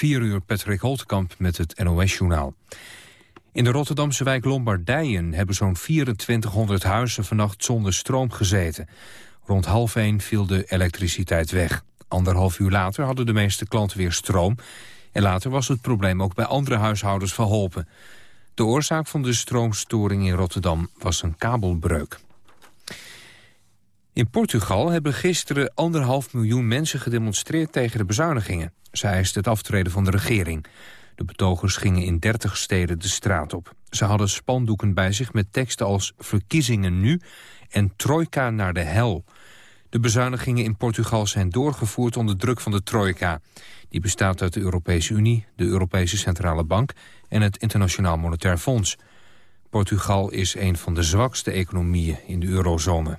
4 uur Patrick Holtkamp met het NOS-journaal. In de Rotterdamse wijk Lombardijen hebben zo'n 2400 huizen vannacht zonder stroom gezeten. Rond half 1 viel de elektriciteit weg. Anderhalf uur later hadden de meeste klanten weer stroom... en later was het probleem ook bij andere huishoudens verholpen. De oorzaak van de stroomstoring in Rotterdam was een kabelbreuk. In Portugal hebben gisteren anderhalf miljoen mensen gedemonstreerd tegen de bezuinigingen. Zij eisten het aftreden van de regering. De betogers gingen in 30 steden de straat op. Ze hadden spandoeken bij zich met teksten als verkiezingen nu en trojka naar de hel. De bezuinigingen in Portugal zijn doorgevoerd onder druk van de trojka. Die bestaat uit de Europese Unie, de Europese Centrale Bank en het Internationaal Monetair Fonds. Portugal is een van de zwakste economieën in de eurozone.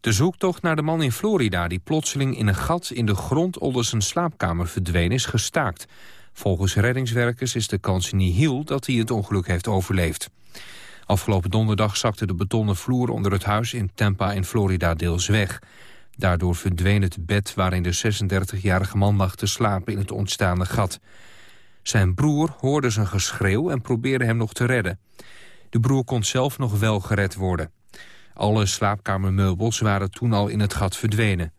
De zoektocht naar de man in Florida die plotseling in een gat in de grond onder zijn slaapkamer verdween is gestaakt. Volgens reddingswerkers is de kans nihil dat hij het ongeluk heeft overleefd. Afgelopen donderdag zakte de betonnen vloer onder het huis in Tampa in Florida deels weg. Daardoor verdween het bed waarin de 36-jarige man lag te slapen in het ontstaande gat. Zijn broer hoorde zijn geschreeuw en probeerde hem nog te redden. De broer kon zelf nog wel gered worden. Alle slaapkamermeubels waren toen al in het gat verdwenen.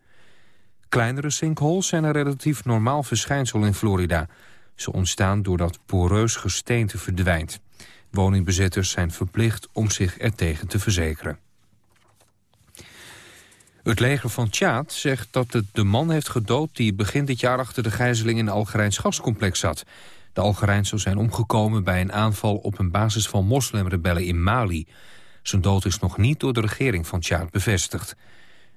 Kleinere sinkholes zijn een relatief normaal verschijnsel in Florida. Ze ontstaan doordat poreus gesteente verdwijnt. Woningbezitters zijn verplicht om zich ertegen te verzekeren. Het leger van Tjaad zegt dat het de man heeft gedood... die begin dit jaar achter de gijzeling in een Algerijns gascomplex zat. De Algerijns zou zijn omgekomen bij een aanval op een basis van moslimrebellen in Mali. Zijn dood is nog niet door de regering van Tjaad bevestigd.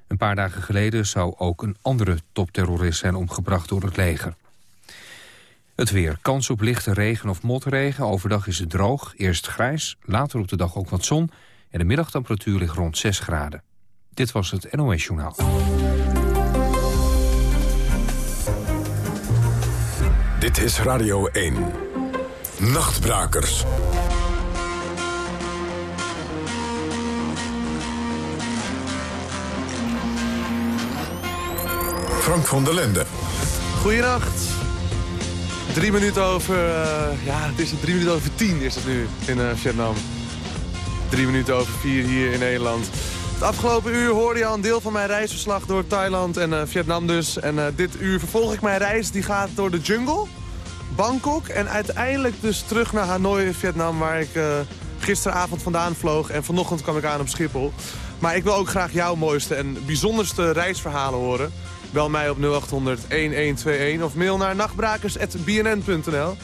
Een paar dagen geleden zou ook een andere topterrorist zijn omgebracht door het leger. Het weer. Kans op lichte regen of motregen. Overdag is het droog. Eerst grijs, later op de dag ook wat zon. En de middagtemperatuur ligt rond 6 graden. Dit was het NOS Journaal. Dit is Radio 1. Nachtbrakers. Frank van der Lende. Goedenacht. Drie minuten over... Uh, ja, het is drie minuten over tien is het nu in uh, Vietnam. Drie minuten over vier hier in Nederland. Het afgelopen uur hoorde je een deel van mijn reisverslag door Thailand en uh, Vietnam dus. En dit uur vervolg ik mijn reis. Die gaat door de jungle, Bangkok en uiteindelijk dus terug naar Hanoi in Vietnam... waar ik gisteravond vandaan vloog en vanochtend kwam ik aan op Schiphol. Maar ik wil ook graag jouw mooiste en bijzonderste reisverhalen horen... Bel mij op 0800 1121 of mail naar nachtbrakers.bnn.nl.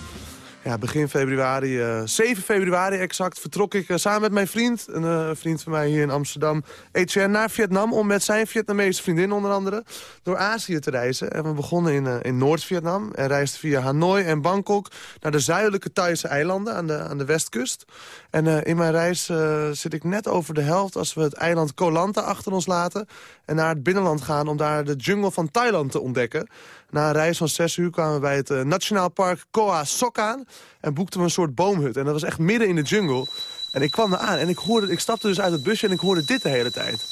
Ja, begin februari, uh, eh, 7 februari exact, vertrok ik uh, samen met mijn vriend... een uh, vriend van mij hier in Amsterdam, Etienne, naar Vietnam... om met zijn Vietnamese vriendin onder andere door Azië te reizen. En we begonnen in, in Noord-Vietnam en reisden via Hanoi en Bangkok... naar de zuidelijke Thaise eilanden aan de, aan de westkust. En in mijn reis zit ik net over de helft als we het eiland Koh Lanta achter ons laten... en naar het binnenland gaan om daar de jungle van Thailand te ontdekken... Na een reis van zes uur kwamen bij het uh, Nationaal Park Koa Sok aan. En boekten we een soort boomhut. En dat was echt midden in de jungle. En ik kwam er aan en ik, hoorde, ik stapte dus uit het busje en ik hoorde dit de hele tijd.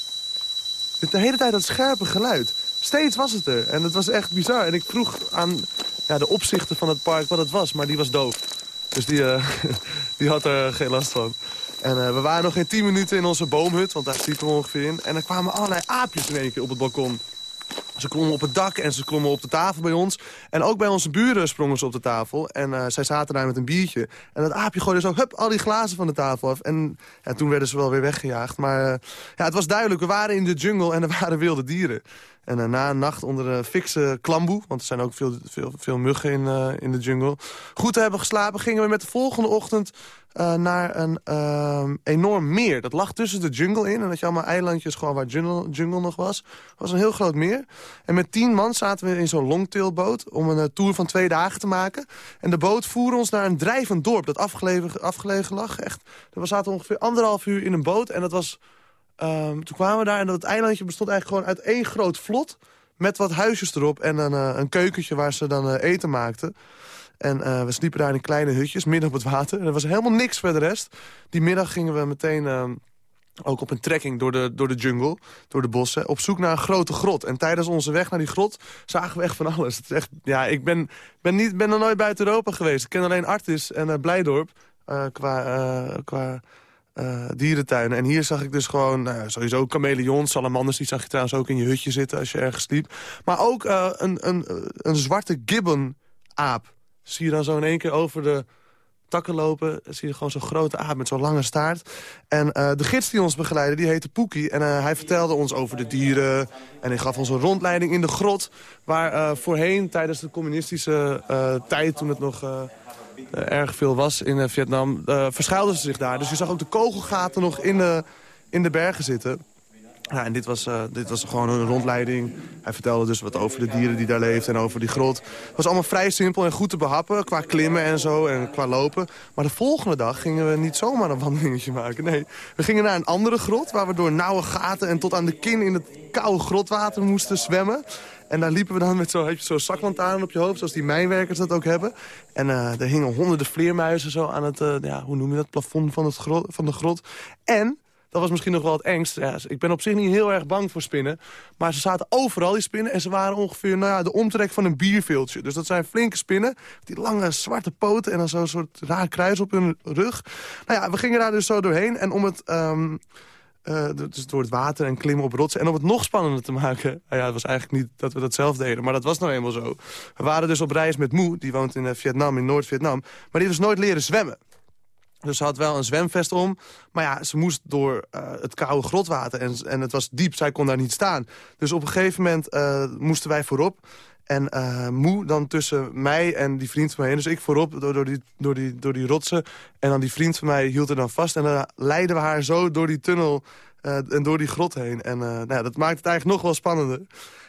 De hele tijd dat scherpe geluid. Steeds was het er. En het was echt bizar. En ik vroeg aan ja, de opzichter van het park wat het was. Maar die was doof. Dus die, uh, die had er geen last van. En uh, we waren nog geen tien minuten in onze boomhut. Want daar zitten we ongeveer in. En er kwamen allerlei aapjes in één keer op het balkon. Ze klommen op het dak en ze klommen op de tafel bij ons. En ook bij onze buren sprongen ze op de tafel. En uh, zij zaten daar met een biertje. En dat aapje gooide zo hup, al die glazen van de tafel af. En ja, toen werden ze wel weer weggejaagd. Maar uh, ja, het was duidelijk, we waren in de jungle en er waren wilde dieren. En uh, na een nacht onder een fikse klamboe... want er zijn ook veel, veel, veel muggen in, in de jungle... goed te hebben geslapen, gingen we met de volgende ochtend uh, naar een uh, enorm meer. Dat lag tussen de jungle in. En dat je allemaal eilandjes gewoon waar jungle, jungle nog was. Het was een heel groot meer. En met tien man zaten we in zo'n longtailboot... om een uh, tour van twee dagen te maken. En de boot voerde ons naar een drijvend dorp dat afgelegen, afgelegen lag. Echt, we zaten ongeveer anderhalf uur in een boot. En dat was... Um, toen kwamen we daar en dat eilandje bestond eigenlijk gewoon uit één groot vlot... met wat huisjes erop en een, uh, een keukentje waar ze dan eten maakten. En uh, we sliepen daar in kleine hutjes, midden op het water. er was helemaal niks voor de rest. Die middag gingen we meteen uh, ook op een trekking door de, door de jungle, door de bossen, op zoek naar een grote grot. En tijdens onze weg naar die grot zagen we echt van alles. Het is echt, ja, ik ben, ben, niet, ben nog nooit buiten Europa geweest. Ik ken alleen Artis en uh, Blijdorp qua, qua dierentuinen. En hier zag ik dus gewoon nou, sowieso chameleons, salamanders. Die zag je trouwens ook in je hutje zitten als je ergens sliep. Maar ook een, een, een zwarte gibbon-aap. Zie je dan zo in één keer over de takken lopen. zie je gewoon zo'n grote aap met zo'n lange staart. En uh, de gids die ons begeleidde, die heette Poekie. En uh, hij vertelde ons over de dieren. En hij gaf ons een rondleiding in de grot. Waar uh, voorheen, tijdens de communistische tijd, toen het nog... erg veel was in Vietnam, verschuilden ze zich daar. Dus je zag ook de kogelgaten nog in de, in de bergen zitten. Ja, en dit was, uh, dit was gewoon een rondleiding. Hij vertelde dus wat over de dieren die daar leefden en over die grot. Het was allemaal vrij simpel en goed te behappen qua klimmen en zo en qua lopen. Maar de volgende dag gingen we niet zomaar een wandelingetje maken. Nee, we gingen naar een andere grot waar we door nauwe gaten en tot aan de kin in het koude grotwater moesten zwemmen. En daar liepen we dan met zo'n zo zaklantaarn op je hoofd, zoals die mijnwerkers dat ook hebben. En uh, er hingen honderden vleermuizen zo aan het, uh, ja, hoe noem je dat, plafond van, het grot, van de grot. En dat was misschien nog wel het engst. Ja, ik ben op zich niet heel erg bang voor spinnen. Maar ze zaten overal, die spinnen. En ze waren ongeveer nou ja, de omtrek van een bierveeltje. Dus dat zijn flinke spinnen. Die lange zwarte poten en dan zo'n soort raar kruis op hun rug. Nou ja, we gingen daar dus zo doorheen. En om het... Um, uh, dus door het water en klimmen op rotsen. En om het nog spannender te maken... Nou ja, het was eigenlijk niet dat we dat zelf deden, maar dat was nou eenmaal zo. We waren dus op reis met Moe, die woont in uh, Vietnam, in Noord-Vietnam. Maar die heeft dus nooit leren zwemmen. Dus ze had wel een zwemvest om. Maar ja, ze moest door uh, het koude grotwater. En, en het was diep, zij kon daar niet staan. Dus op een gegeven moment uh, moesten wij voorop. En uh, Moe dan tussen mij en die vriend van mij. Dus ik voorop door, door, die, door, die, door die rotsen. En dan die vriend van mij hield er dan vast. En dan leidden we haar zo door die tunnel en door die grot heen. En nou ja, dat maakt het eigenlijk nog wel spannender.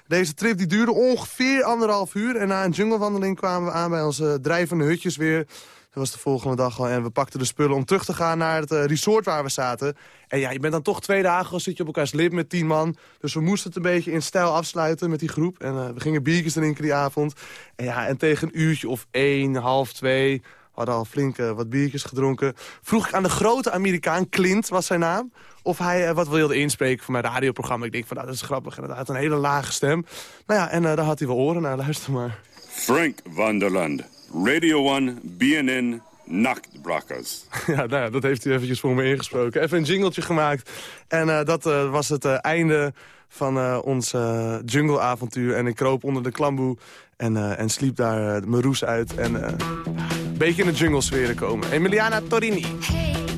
Deze trip die duurde ongeveer anderhalf uur. En na een junglewandeling kwamen we aan bij onze drijvende hutjes weer... Dat was de volgende dag al. En we pakten de spullen om terug te gaan naar het uh, resort waar we zaten. En ja, je bent dan toch twee dagen, al zit je op elkaars lip met tien man. Dus we moesten het een beetje in stijl afsluiten met die groep. En uh, we gingen biertjes drinken die avond. En ja, en tegen een uurtje of één, half twee... hadden al flink uh, wat biertjes gedronken. Vroeg ik aan de grote Amerikaan, Clint was zijn naam... of hij wat wilde inspreken voor mijn radioprogramma. Ik denk van, nou, dat is grappig. En had een hele lage stem. Nou ja, en daar had hij wel oren naar. Luister maar. Frank van der Lande. Radio 1, BNN, Nachtbrakkers. Ja, nou ja, dat heeft hij eventjes voor me ingesproken. Even een jingletje gemaakt. En uh, dat uh, was het uh, einde van ons jungleavontuur. En ik kroop onder de klamboe en, en sliep daar mijn roes uit. En een beetje in de jungle sferen komen. Emiliana Torini. Hey,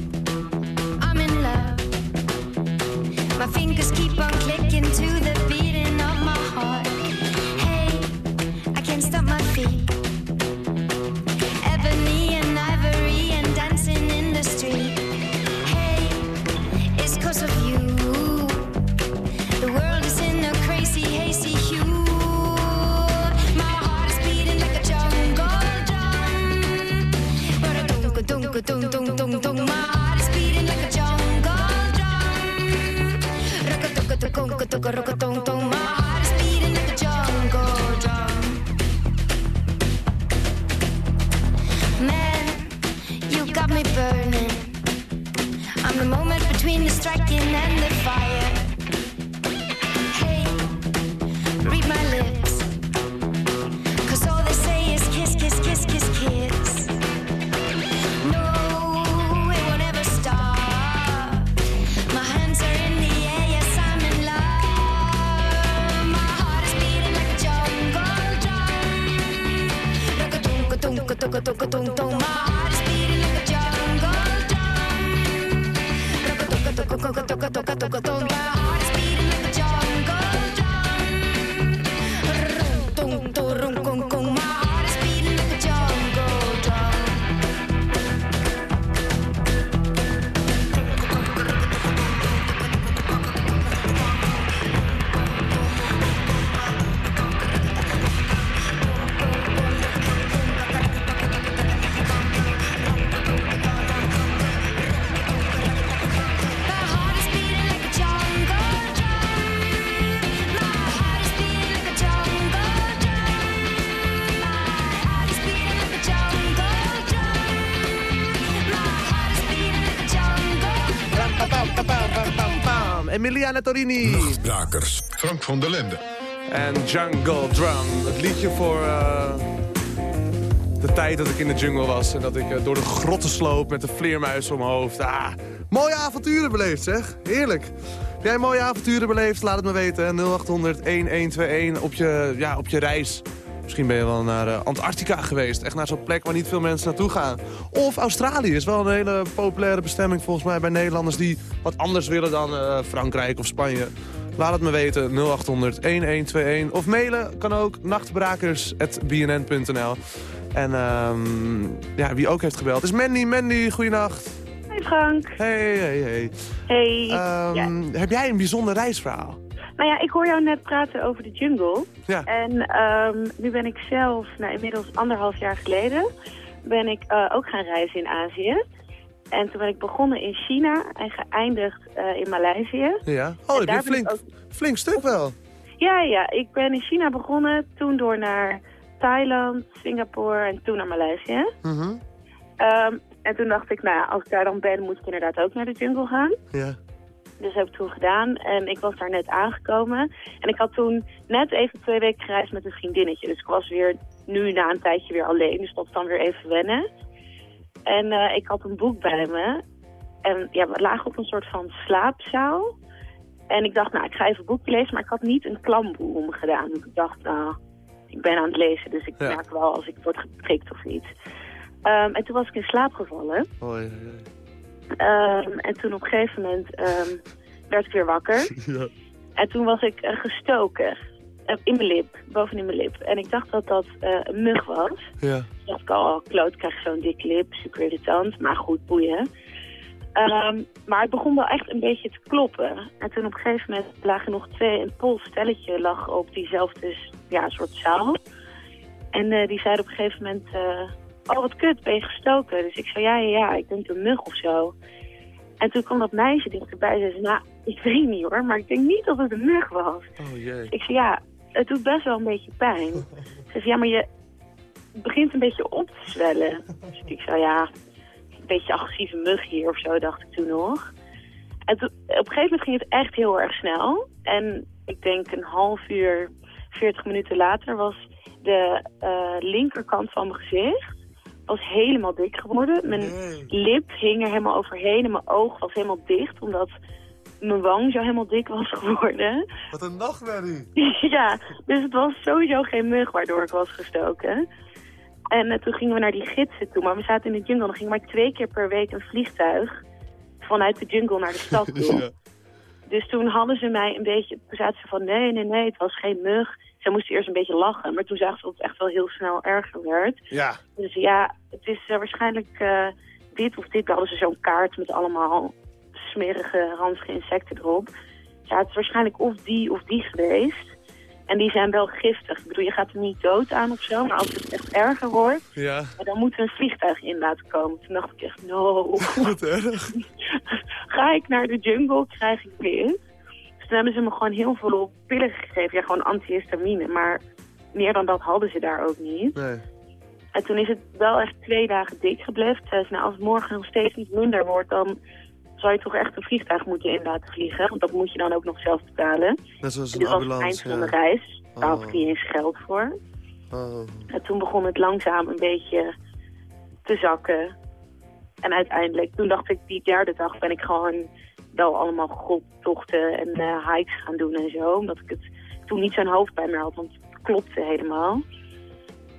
咚咚咚个咚咚。Emiliana Torini. Nachtbrakers. Frank van der Lende. En Jungle Drum. Het liedje voor uh, de tijd dat ik in de jungle was. En dat ik uh, door de grotten sloop met de vleermuis om mijn hoofd. Ah, mooie avonturen beleefd zeg. Heerlijk. Heb jij mooie avonturen beleefd? Laat het me weten. 0800-1121 op je, ja, op je reis. Misschien ben je wel naar uh, Antarctica geweest. Echt naar zo'n plek waar niet veel mensen naartoe gaan. Of Australië is wel een hele populaire bestemming volgens mij bij Nederlanders... die wat anders willen dan uh, Frankrijk of Spanje. Laat het me weten, 0800-1121. Of mailen kan ook, nachtbrakers.bnn.nl. En um, ja, wie ook heeft gebeld is Mandy. Mandy, goeienacht. Hey Frank. Hey, hey, hey. Hey. Um, ja. Heb jij een bijzonder reisverhaal? Nou ja, ik hoor jou net praten over de jungle. Ja. En um, nu ben ik zelf, nou, inmiddels anderhalf jaar geleden, ben ik uh, ook gaan reizen in Azië. En toen ben ik begonnen in China en geëindigd uh, in Maleisië. Ja. Oh, heb je flink, ook... flink stuk wel. Ja, ja. Ik ben in China begonnen, toen door naar Thailand, Singapore en toen naar Maleisië. Mm -hmm. um, en toen dacht ik, nou ja, als ik daar dan ben, moet ik inderdaad ook naar de jungle gaan. Ja. Dus heb ik toen gedaan en ik was daar net aangekomen. En ik had toen net even twee weken gereisd met een vriendinnetje. Dus ik was weer nu na een tijdje weer alleen. Dus dat was dan weer even wennen. En uh, ik had een boek bij me. En ja, we lagen op een soort van slaapzaal. En ik dacht, nou, ik ga even een boekje lezen. Maar ik had niet een klamboe omgedaan. Dus ik dacht, nou, ik ben aan het lezen. Dus ik Ja. merk wel als ik word geprikt of niet. Um, en toen was ik in slaap gevallen. Oei, oei. Um, en toen op een gegeven moment um, werd ik weer wakker. Ja. En toen was ik uh, gestoken. Uh, in mijn lip, bovenin mijn lip. En ik dacht dat dat uh, een mug was. Ja. Toen dacht ik al, oh, kloot, krijg zo'n dik lip, super irritant. Maar goed, boeien. Um, maar het begon wel echt een beetje te kloppen. En toen op een gegeven moment lagen nog twee, een Pools stelletje lag op diezelfde ja, soort zaal. En uh, die zeiden op een gegeven moment, uh, oh wat kut, ben je gestoken? Dus ik zei, ja, ja, ja, ik denk een mug of zo. En toen kwam dat meisje dichterbij en zei, ze, nou, ik weet niet hoor, maar ik denk niet dat het een mug was. Oh jee. Ik zei, ja, het doet best wel een beetje pijn. Ze zei, ja, maar je begint een beetje op te zwellen. Dus ik zei, ja, een beetje agressieve mug hier of zo, dacht ik toen nog. En toen, op een gegeven moment ging het echt heel erg snel. En ik denk een half uur, 40 minuten later was de uh, linkerkant van mijn gezicht was helemaal dik geworden. Mijn Nee. lip hing er helemaal overheen en mijn oog was helemaal dicht, omdat mijn wang zo helemaal dik was geworden. Wat een nachtmerrie. ja, dus het was sowieso geen mug waardoor ik was gestoken. En uh, toen gingen we naar die gidsen toe, maar we zaten in de jungle. Dan ging maar twee keer per week een vliegtuig vanuit de jungle naar de stad toe. Ja. Dus toen hadden ze mij een beetje, toen zaten ze van nee, nee, nee, het was geen mug. Ze moesten eerst een beetje lachen, maar toen zagen ze dat het echt wel heel snel erger werd. Ja. Dus ja, het is uh, waarschijnlijk uh, dit of dit. Dan hadden ze zo'n kaart met allemaal smerige, ranzige insecten erop. Ja, het is waarschijnlijk of die of die geweest. En die zijn wel giftig. Ik bedoel, je gaat er niet dood aan of zo, maar als het echt erger wordt, Ja. dan moet er een vliegtuig in laten komen. Toen dacht ik echt, no. Wat erg. Ga ik naar de jungle, krijg ik dit. Dus toen hebben ze me gewoon heel veel pillen gegeven. Ja, gewoon antihistamine. Maar meer dan dat hadden ze daar ook niet. Nee. En toen is het wel echt twee dagen dik gebleven. Dus nou, als het morgen nog steeds niet minder wordt, dan zou je toch echt een vliegtuig moeten in laten vliegen. Want dat moet je dan ook nog zelf betalen. Net zoals En een was het eind ambulance. van de Ja. reis. Daar had Oh. ik niet eens geld voor. Oh. En toen begon het langzaam een beetje te zakken. En uiteindelijk, toen dacht ik, die derde dag ben ik gewoon wel allemaal godtochten en uh, hikes gaan doen en zo. Omdat ik het toen niet zo'n hoofdpijn meer had, want het klopte helemaal.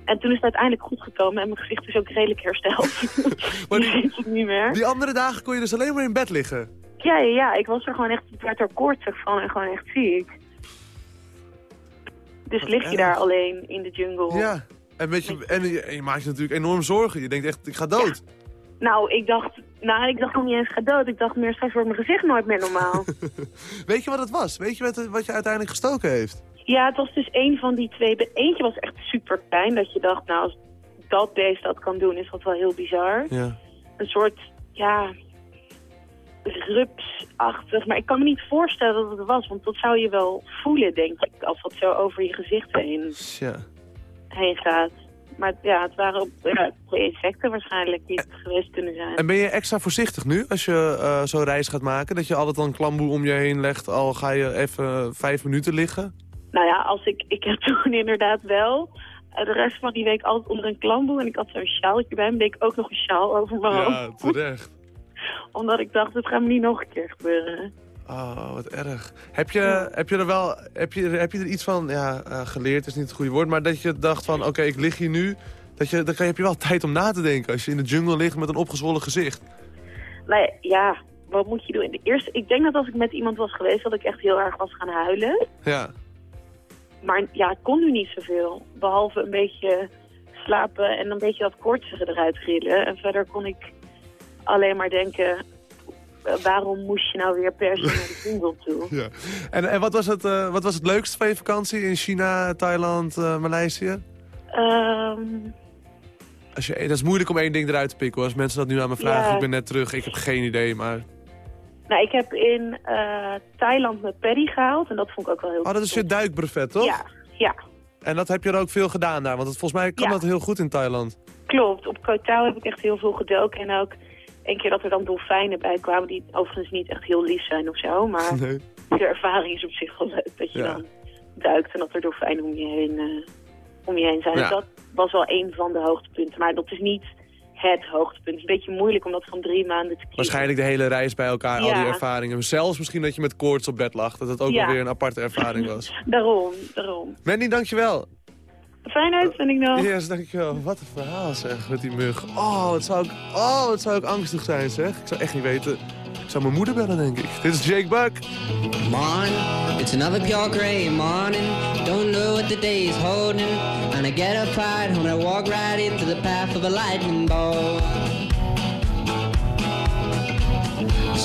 En toen is het uiteindelijk goed gekomen en mijn gezicht is ook redelijk hersteld. Maar die- het niet meer. Die andere dagen kon je dus alleen maar in bed liggen. Ja, ja, ja, ik was er gewoon echt, ik werd er koortsig van en gewoon echt ziek. Dus Wat lig je erg. daar alleen in de jungle. Ja. En, en, je, en je maakt je natuurlijk enorm zorgen. Je denkt echt, ik ga dood. Nou, ik dacht, nou, ik dacht nog niet eens ga dood. Ik dacht meer, straks wordt mijn gezicht nooit meer normaal. Weet je wat het was? Weet je wat, wat je uiteindelijk gestoken heeft? ja, het was dus een van die twee. Eentje was echt super klein, dat je dacht, nou, als dat beest dat kan doen, is dat wel heel bizar. Ja. Een soort, ja, rupsachtig. Maar ik kan me niet voorstellen dat het was, want dat zou je wel voelen, denk ik, als dat zo over je gezicht heen, Ja. heen gaat. Maar ja, het waren ook ja, insecten waarschijnlijk die het geweest kunnen zijn. En ben je extra voorzichtig nu als je uh, zo'n reis gaat maken? Dat je altijd dan klamboe om je heen legt, al ga je even vijf minuten liggen? Nou ja, als ik, ik heb toen inderdaad wel de rest van die week altijd onder een klamboe. En ik had zo'n sjaaltje bij me, deed ik ook nog een sjaal over mijn hoofd. Ja, terecht. Omdat ik dacht, het gaat me niet nog een keer gebeuren. Oh, wat erg. Heb je, heb je er wel heb je, heb je er iets van ja, uh, geleerd, is niet het goede woord... maar dat je dacht van, oké, ik lig hier nu... Dat je, dan heb je wel tijd om na te denken als je in de jungle ligt met een opgezwollen gezicht. Nee, ja, wat moet je doen? De eerste, ik denk dat als ik met iemand was geweest, dat ik echt heel erg was gaan huilen. Ja. Maar ja, ik kon nu niet zoveel. Behalve een beetje slapen en een beetje dat koortsige eruit grillen. En verder kon ik alleen maar denken, waarom moest je nou weer per se naar de jungle toe? Ja. En, en wat, was het, uh, wat was het leukste van je vakantie in China, Thailand, uh, Maleisië? Um... Als je, dat is moeilijk om één ding eruit te pikken. Als mensen dat nu aan me vragen, ja. ik ben net terug, ik heb geen idee, maar... Nou, ik heb in uh, Thailand mijn paddy gehaald en dat vond ik ook wel heel Oh, dat is je duikbrevet, toch? Ja, ja. En dat heb je er ook veel gedaan daar, want het, volgens mij kan ja. dat heel goed in Thailand. Klopt, op Koh Tao heb ik echt heel veel gedoken en ook een keer dat er dan dolfijnen bij kwamen, die overigens niet echt heel lief zijn of zo, maar Nee. de ervaring is op zich wel leuk dat je Ja. dan duikt en dat er dolfijnen om je heen, eh, om je heen zijn. Ja. Dus dat was wel een van de hoogtepunten, maar dat is niet het hoogtepunt. Het is een beetje moeilijk om dat van drie maanden te kiezen. Waarschijnlijk de hele reis bij elkaar, al die ervaringen. Zelfs misschien dat je met koorts op bed lag, dat het ook Ja. wel weer een aparte ervaring was. Daarom, daarom. Mandy, dankjewel. Fijne uitzending nog. Yes, dankjewel. Wat een verhaal zeg, met die mug. Oh, wat zou ik, oh, wat zou ik angstig zijn zeg. Ik zou echt niet weten. Ik zou mijn moeder bellen, denk ik. Dit is Jake Buck. Morning, it's another pure gray morning. Don't know what the day is holding. And I get up right when I walk right into the path of a lightning bolt.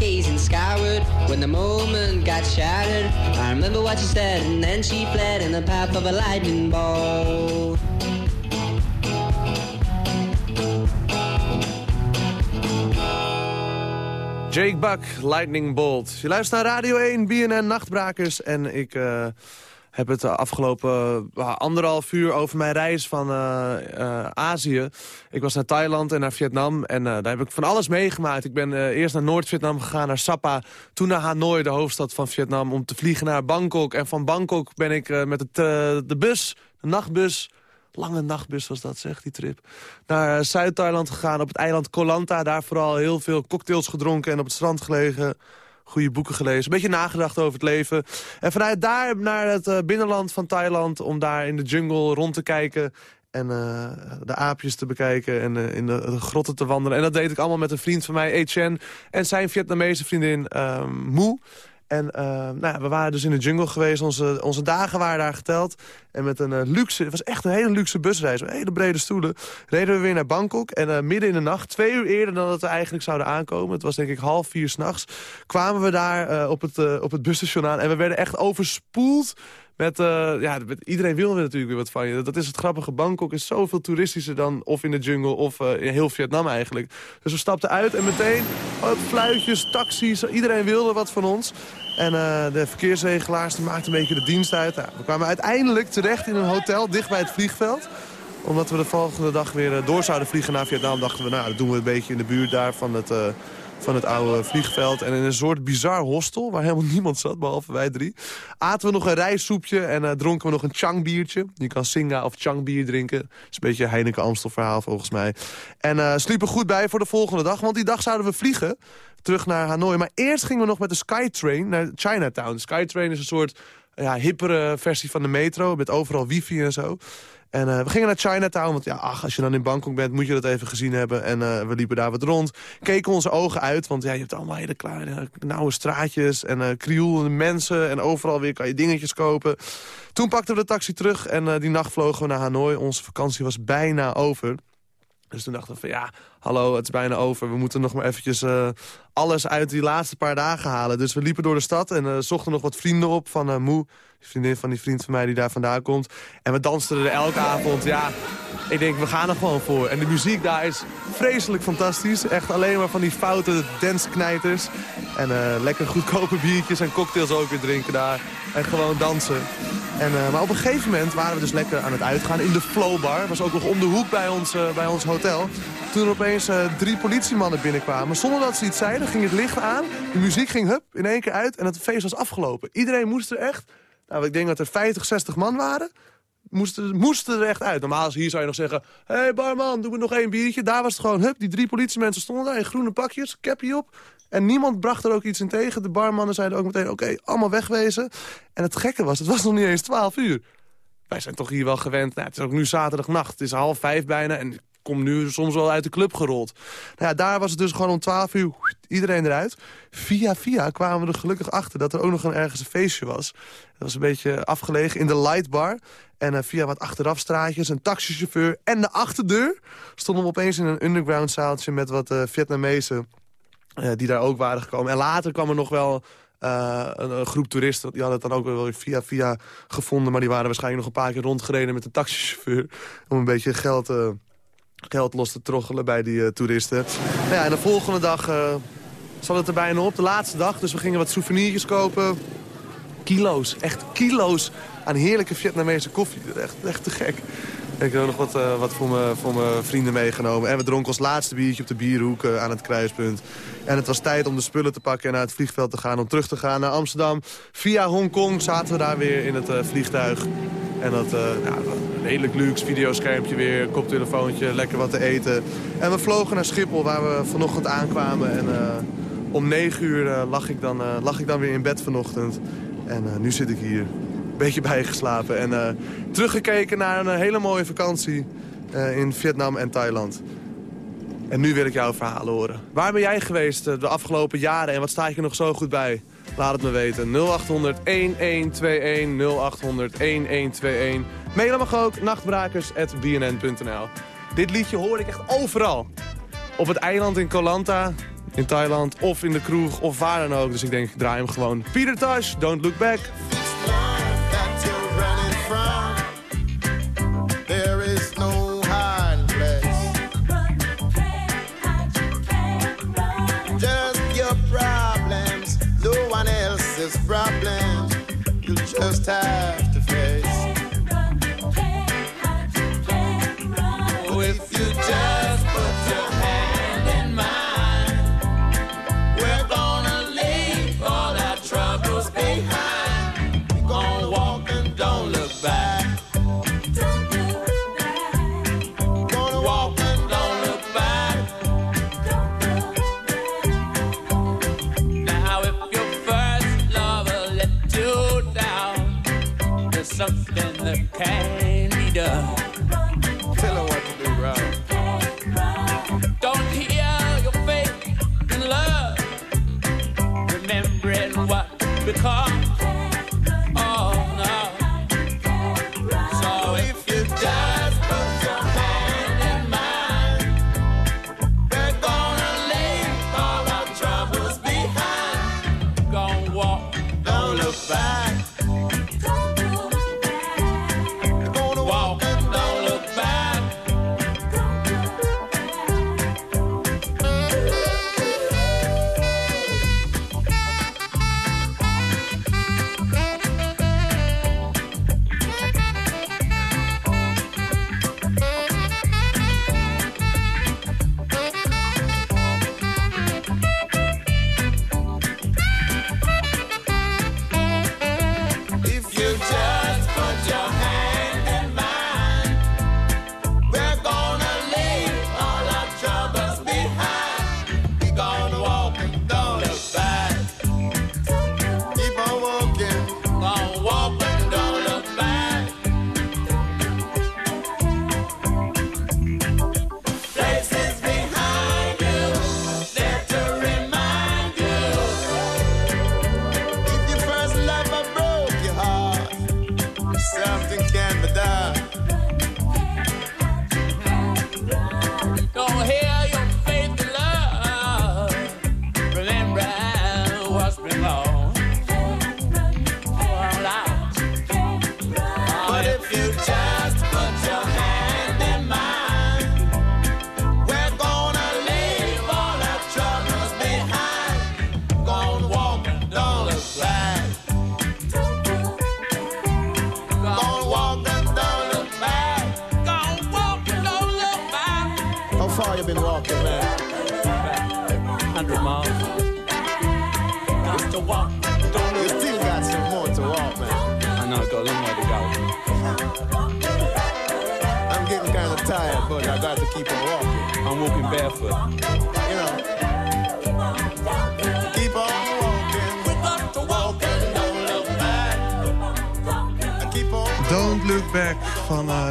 gazing skyward when the moment got shattered. I remember what she said, and then she fled in the path of a lightning bolt. Jake Buck, Lightning Bolt. Je luistert naar Radio 1, BNN Nachtbrakers. En ik eh, heb het de afgelopen eh, anderhalf uur over mijn reis van eh, eh, Azië. Ik was naar Thailand en naar Vietnam. En eh, daar heb ik van alles meegemaakt. Ik ben eh, eerst naar Noord-Vietnam gegaan, naar Sapa. Toen naar Hanoi, de hoofdstad van Vietnam. Om te vliegen naar Bangkok. En van Bangkok ben ik eh, met het, eh, de bus, de nachtbus... Lange nachtbus was dat, zeg, die trip. Naar eh, Zuid-Thailand gegaan, op het eiland Koh Lanta. Daar vooral heel veel cocktails gedronken en op het strand gelegen. Goede boeken gelezen, een beetje nagedacht over het leven. En vanuit daar naar het eh, binnenland van Thailand... om daar in de jungle rond te kijken... En eh, de aapjes te bekijken en eh, in de, grotten te wandelen. En dat deed ik allemaal met een vriend van mij, Etienne. En zijn Vietnamese vriendin, ehm Moe. En eh, nou ja, we waren dus in de jungle geweest. Onze, onze dagen waren daar geteld. En met een eh, luxe, het was echt een hele luxe busreis. Hele brede stoelen. Reden we weer naar Bangkok. En eh, midden in de nacht, twee uur eerder dan dat we eigenlijk zouden aankomen. Het was denk ik half vier s'nachts. Kwamen we daar op, het, op het busstation aan. En we werden echt overspoeld met, ja, met, iedereen wil natuurlijk weer wat van je. Dat is het grappige. Bangkok is zoveel toeristischer dan of in de jungle of in heel Vietnam eigenlijk. Dus we stapten uit en meteen oh, fluitjes, taxis. Iedereen wilde wat van ons. En uh, de verkeersregelaars maakten een beetje de dienst uit. Nou, we kwamen uiteindelijk terecht in een hotel dicht bij het vliegveld omdat we de volgende dag weer door zouden vliegen naar Vietnam... dachten we, nou, dat doen we een beetje in de buurt daar van het, van het oude vliegveld. En in een soort bizar hostel, waar helemaal niemand zat, behalve wij drie... aten we nog een rijstsoepje en dronken we nog een Chang biertje. Je kan Singa of Chang bier drinken. Dat is een beetje een Heineken Amstel verhaal volgens mij. En sliepen goed bij voor de volgende dag, want die dag zouden we vliegen terug naar Hanoi. Maar eerst gingen we nog met de Skytrain naar Chinatown. Skytrain is een soort ja, hippere versie van de metro... met overal wifi en zo. En uh, we gingen naar Chinatown, want ja, ach, als je dan in Bangkok bent... moet je dat even gezien hebben. En uh, we liepen daar wat rond. Keken onze ogen uit, want ja, je hebt allemaal hele kleine, nauwe straatjes... en uh, krioelende mensen en overal weer kan je dingetjes kopen. Toen pakten we de taxi terug en die nacht vlogen we naar Hanoi. Onze vakantie was bijna over... Dus toen dachten we van ja, hallo, het is bijna over. We moeten nog maar eventjes uh, alles uit die laatste paar dagen halen. Dus we liepen door de stad en uh, zochten nog wat vrienden op van uh, Moe. Vriendin van die vriend van mij die daar vandaan komt. En we dansten er elke avond. Ja, ik denk, we gaan er gewoon voor. En de muziek daar is vreselijk fantastisch. Echt alleen maar van die foute dansknijters. En lekker goedkope biertjes en cocktails ook weer drinken daar. En gewoon dansen. En, uh, maar op een gegeven moment waren we dus lekker aan het uitgaan in de Flowbar. was ook nog om de hoek bij ons, uh, bij ons hotel. Toen er opeens drie politiemannen binnenkwamen. Zonder dat ze iets zeiden, ging het licht aan. De muziek ging hup, in één keer uit en het feest was afgelopen. Iedereen moest er echt, nou, ik denk dat er 50, 60 man waren moesten, moesten er echt uit. Normaal hier zou je nog zeggen... Hé hey barman, doe me nog één biertje. Daar was het gewoon, hup, die drie politiemensen stonden daar in groene pakjes, capje op. En niemand bracht er ook iets in tegen. De barmannen zeiden ook meteen, oké, allemaal wegwezen. En het gekke was, het was nog niet eens 12 uur. Wij zijn toch hier wel gewend. Nou, het is ook nu zaterdagnacht. Het is half vijf bijna. En kom nu soms wel uit de club gerold. Nou ja, daar was het dus gewoon om 12 uur iedereen eruit. Via via kwamen we er gelukkig achter dat er ook nog een ergens een feestje was. Dat was een beetje afgelegen in de lightbar. En uh, via wat achterafstraatjes, een taxichauffeur en de achterdeur... stonden we opeens in een underground zaaltje met wat uh, Vietnamezen uh, die daar ook waren gekomen. En later kwam er nog wel een, groep toeristen. Die hadden het dan ook wel via via gevonden. Maar die waren waarschijnlijk nog een paar keer rondgereden met een taxichauffeur. Om een beetje geld, geld los te troggelen bij die toeristen. Nou ja, en de volgende dag zat het er bijna op. De laatste dag. Dus we gingen wat souvenirjes kopen. Kilo's. Echt kilo's aan heerlijke Vietnamese koffie. Echt, echt te gek. Ik heb nog wat, uh, wat voor mijn voor vrienden meegenomen. En we dronken ons laatste biertje op de bierhoek aan het kruispunt. En het was tijd om de spullen te pakken en naar het vliegveld te gaan. Om terug te gaan naar Amsterdam. Via Hongkong zaten we daar weer in het vliegtuig. En dat, ja, redelijk luxe videoschermpje weer, koptelefoontje, lekker wat te eten. En we vlogen naar Schiphol waar we vanochtend aankwamen. En om negen uur lag, ik dan, lag ik dan weer in bed vanochtend. En nu zit ik hier beetje bijgeslapen. En teruggekeken naar een hele mooie vakantie in Vietnam en Thailand. En nu wil ik jouw verhalen horen. Waar ben jij geweest de afgelopen jaren en wat sta je er nog zo goed bij? Laat het me weten. 0800 1121 0800 1121. Mailen mag ook nachtbrakers.bnn.nl Dit liedje hoor ik echt overal. Op het eiland in Koh Lanta, in Thailand, of in de kroeg, of waar dan ook. Dus ik denk, draai hem gewoon. Peter Tosh, Don't Look Back. problems you just have something that can be done.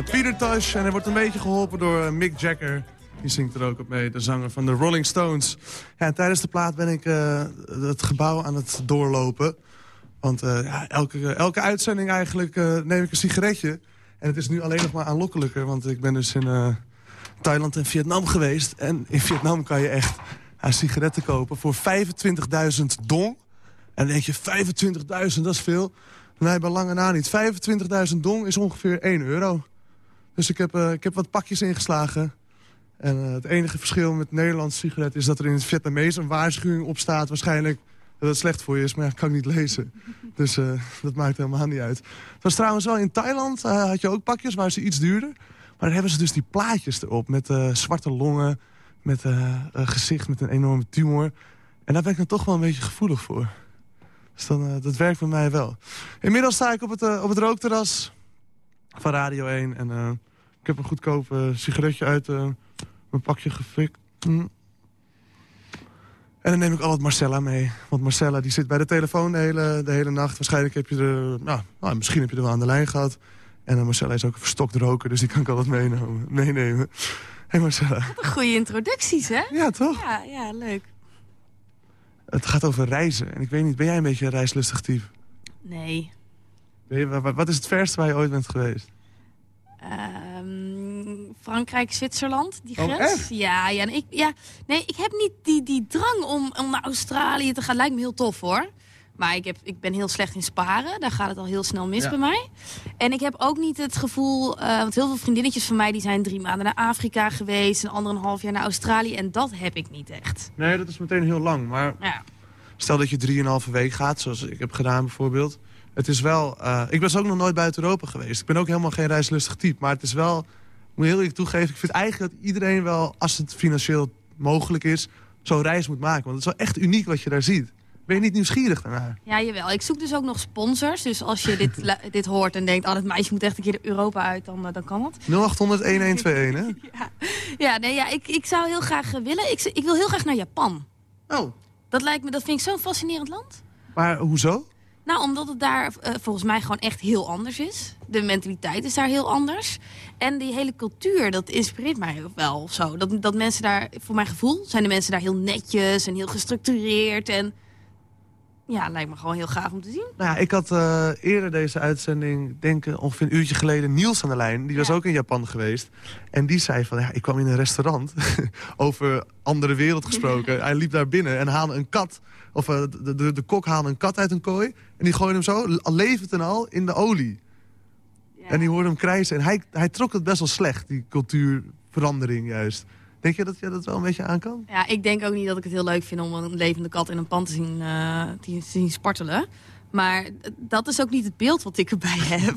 Peter Tosh. En hij wordt een beetje geholpen door eh, Mick Jagger. Die zingt er ook op mee, de zanger van de Rolling Stones. Tijdens de plaat ben ik eh, het gebouw aan het doorlopen. Want eh, ja, elke, elke uitzending eigenlijk eh, neem ik een sigaretje. En het is nu alleen nog maar aanlokkelijker. Want ik ben dus in eh, Thailand en Vietnam geweest. En in Vietnam kan je echt ja, sigaretten kopen voor 25.000 dong. En dan denk je, 25.000, dat is veel. Nee, bij lange na niet. 25.000 dong is ongeveer 1 euro. Dus ik heb, eh, ik heb wat pakjes ingeslagen. En eh, het enige verschil met Nederlandse sigaret is dat er in het Vietnamees een waarschuwing op staat. Waarschijnlijk dat het slecht voor je is, maar ja, kan ik niet lezen. Dus eh, dat maakt helemaal niet uit. Het was trouwens wel in Thailand, had je ook pakjes waar ze iets duurder. Maar daar hebben ze dus die plaatjes erop met zwarte longen, met een gezicht met een enorme tumor. En daar ben ik dan toch wel een beetje gevoelig voor. Dus dan, dat werkt bij mij wel. Inmiddels sta ik op het, op het rookterras van Radio 1. En ik heb een goedkoop eh, sigaretje uit eh, mijn pakje gefikt. Hm. En dan neem ik altijd Marcella mee. Want Marcella die zit bij de telefoon de hele, de hele nacht. Waarschijnlijk heb je er... Nou, nou, misschien heb je er wel aan de lijn gehad. En eh, Marcella is ook een verstokt roker, dus die kan ik altijd meenemen. meenemen. Hé hey Marcella. Goede introducties, hè? Ja, toch? Ja, ja, leuk. Het gaat over reizen. En ik weet niet, ben jij een beetje een reislustig type? Nee. Je- wat is het verste waar je ooit bent geweest? Ehm, Frankrijk, Zwitserland, die Oh, grens. Ja, ja, en ik, ja, nee, ik heb niet die, die drang om, om naar Australië te gaan. Lijkt me heel tof, hoor. Maar ik, heb, ik ben heel slecht in sparen. Daar gaat het al heel snel mis Ja. bij mij. En ik heb ook niet het gevoel... eh, want heel veel vriendinnetjes van mij die zijn drie maanden naar Afrika geweest... en andere een half jaar naar Australië. En dat heb ik niet echt. Nee, dat is meteen heel lang. Maar Ja. stel dat je drieënhalve week gaat, zoals ik heb gedaan bijvoorbeeld. Het is wel... eh, ik ben ook nog nooit buiten Europa geweest. Ik ben ook helemaal geen reislustig type. Maar het is wel... Ik moet heel eerlijk toegeven, ik vind eigenlijk dat iedereen wel, als het financieel mogelijk is, zo'n reis moet maken. Want het is wel echt uniek wat je daar ziet. Ben je niet nieuwsgierig daarnaar? Ja, jawel. Ik zoek dus ook nog sponsors. Dus als je dit, dit hoort en denkt... oh, dat meisje moet echt een keer Europa uit, dan, eh, dan kan het. 0800 1121, hè? Ja, nee, ja ik, ik zou heel graag eh, willen. Ik, ik wil heel graag naar Japan. Oh. Dat, lijkt me, dat vind ik zo'n fascinerend land. Maar hoezo? Nou, omdat het daar eh, volgens mij gewoon echt heel anders is. De mentaliteit is daar heel anders. En die hele cultuur, dat inspireert mij wel of zo. Dat, dat mensen daar, voor mijn gevoel, zijn de mensen daar heel netjes en heel gestructureerd. En ja, lijkt me gewoon heel gaaf om te zien. Nou ja, ik had eh, eerder deze uitzending, denk ik ongeveer een uurtje geleden, Niels aan de lijn. Die was Ja. ook in Japan geweest. En die zei van, ja, ik kwam in een restaurant, over andere wereld gesproken. Hij liep daar binnen en haalde een kat, of eh, de, de, de kok haalde een kat uit een kooi. En die gooide hem zo, levend en al, in de olie. En die hoorde hem krijsen. En hij, hij trok het best wel slecht, die cultuurverandering juist. Denk je dat je dat wel een beetje aan kan? Ja, ik denk ook niet dat ik het heel leuk vind om een levende kat in een pan te zien, eh, te zien spartelen. Maar dat is ook niet het beeld wat ik erbij heb.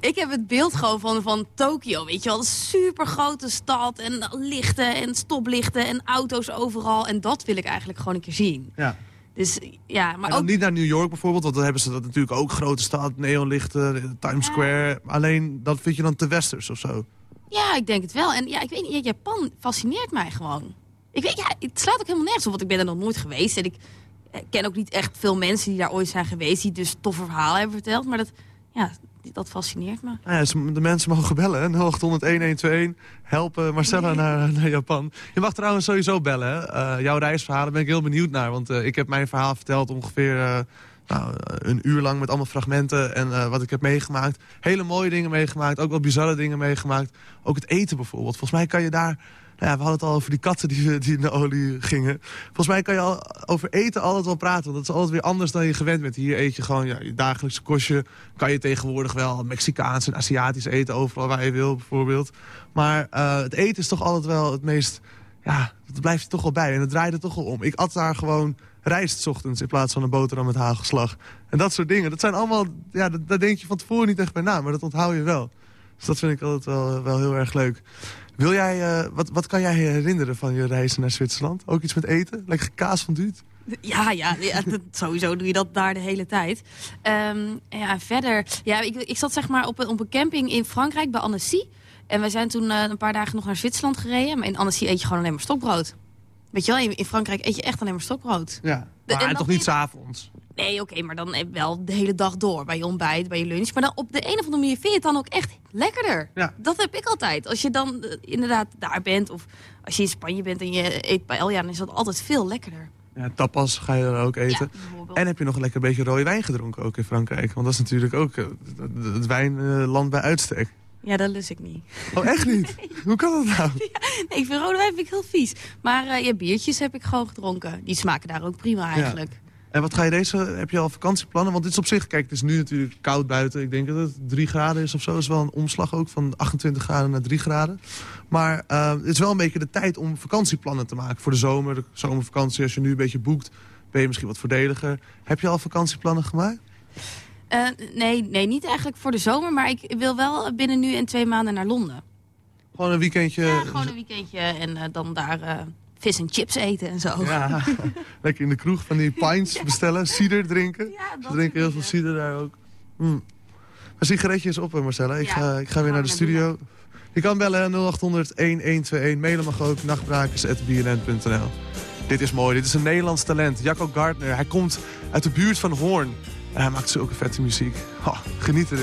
ik heb het beeld gewoon van, van Tokio, weet je wel. Een super grote stad en lichten en stoplichten en auto's overal. En dat wil ik eigenlijk gewoon een keer zien. Ja. Dus ja, maar ook... niet naar New York bijvoorbeeld, want dan hebben ze dat natuurlijk ook. Grote stad, neonlichten, Times Square. Alleen dat vind je dan te westers of zo. Ja, ik denk het wel. En ja, ik weet niet, ja, Japan fascineert mij gewoon. Ik weet, ja, het slaat ook helemaal nergens op, want ik ben er nog nooit geweest. En ik eh, ken ook niet echt veel mensen die daar ooit zijn geweest... die dus toffe verhalen hebben verteld. Maar dat, ja, dat fascineert me. Nou ja, de mensen mogen bellen, hè? 0800 1121. Helpen Marcella naar, naar Japan. Je mag trouwens sowieso bellen, hè? Eh, jouw reisverhalen ben ik heel benieuwd naar. Want eh, ik heb mijn verhaal verteld ongeveer eh, nou, een uur lang met allemaal fragmenten. En eh, wat ik heb meegemaakt. Hele mooie dingen meegemaakt, ook wel bizarre dingen meegemaakt. Ook het eten bijvoorbeeld. Volgens mij kan je daar... Ja, we hadden het al over die katten die, die in de olie gingen. Volgens mij kan je al over eten altijd wel praten. Want dat is altijd weer anders dan je gewend bent. Hier eet je gewoon ja, je dagelijkse kostje. Kan je tegenwoordig wel Mexicaans en Aziatisch eten overal waar je wil bijvoorbeeld. Maar eh, het eten is toch altijd wel het meest... Ja, dat blijft je toch wel bij. En het draait er toch wel om. Ik at daar gewoon rijst ochtends in plaats van een boterham met hagelslag. En dat soort dingen. Dat zijn allemaal... Ja, daar denk je van tevoren niet echt bij na. Maar dat onthoud je wel. Dus dat vind ik altijd wel, wel heel erg leuk. Wil jij, eh, wat, wat kan jij herinneren van je reizen naar Zwitserland? Ook iets met eten? Lekker kaas van duurt? Ja, ja, ja dat- sowieso doe je dat daar de hele tijd. Ehm, ja, verder, ja, ik, ik zat zeg maar op een, op een camping in Frankrijk bij Annecy. En wij zijn toen eh, een paar dagen nog naar Zwitserland gereden. Maar in Annecy eet je gewoon alleen maar stokbrood. Weet je wel, in, in Frankrijk eet je echt alleen maar stokbrood. Ja, De- maar en dan toch niet niet- s'avonds? Nee, oké, maar dan wel de hele dag door. Bij je ontbijt, bij je lunch. Maar dan op de een of andere manier vind je het dan ook echt lekkerder. Ja. Dat heb ik altijd. Als je dan eh, inderdaad daar bent of als je in Spanje bent en je eet paella... dan is dat altijd veel lekkerder. Ja, tapas ga je er ook eten. Ja, en heb je nog een lekker beetje rode wijn gedronken ook in Frankrijk? Want dat is natuurlijk ook eh, het- het wijnland bij uitstek. Ja, dat lust ik niet. Oh, echt niet? Hoe kan dat nou? Nee, ik vind rode wijn vind ik heel vies. Maar eh, ja, biertjes heb ik gewoon gedronken. Die smaken daar ook prima eigenlijk. En wat ga je deze, heb je al vakantieplannen? Want dit is op zich, kijk, het is nu natuurlijk koud buiten. Ik denk dat het 3 graden is of zo. Dat is wel een omslag ook van 28 graden naar 3 graden. Maar eh, het is wel een beetje de tijd om vakantieplannen te maken. Voor de zomer, de zomervakantie. Als je nu een beetje boekt, ben je misschien wat voordeliger. Heb je al vakantieplannen gemaakt? Eh, nee, nee, niet eigenlijk voor de zomer. Maar ik wil wel binnen nu en twee maanden naar Londen. Gewoon een weekendje. Ja, gewoon een weekendje en eh, dan daar vis en chips eten en zo. Ja, lekker in de kroeg van die pints bestellen. Cider drinken. Ja, Ze drinken heel veel cider daar ook. Mm. Sigaretje is op, hè, Marcella. Ik, Ja, ga, ik ga weer naar de studio. Je kan bellen hè, 0800-1121. Mailen mag ook nachtbrakers.bnn.nl. Dit is mooi. Dit is een Nederlands talent. Jacco Gardner. Hij komt uit de buurt van Hoorn. En hij maakt zulke vette muziek. Oh, geniet er.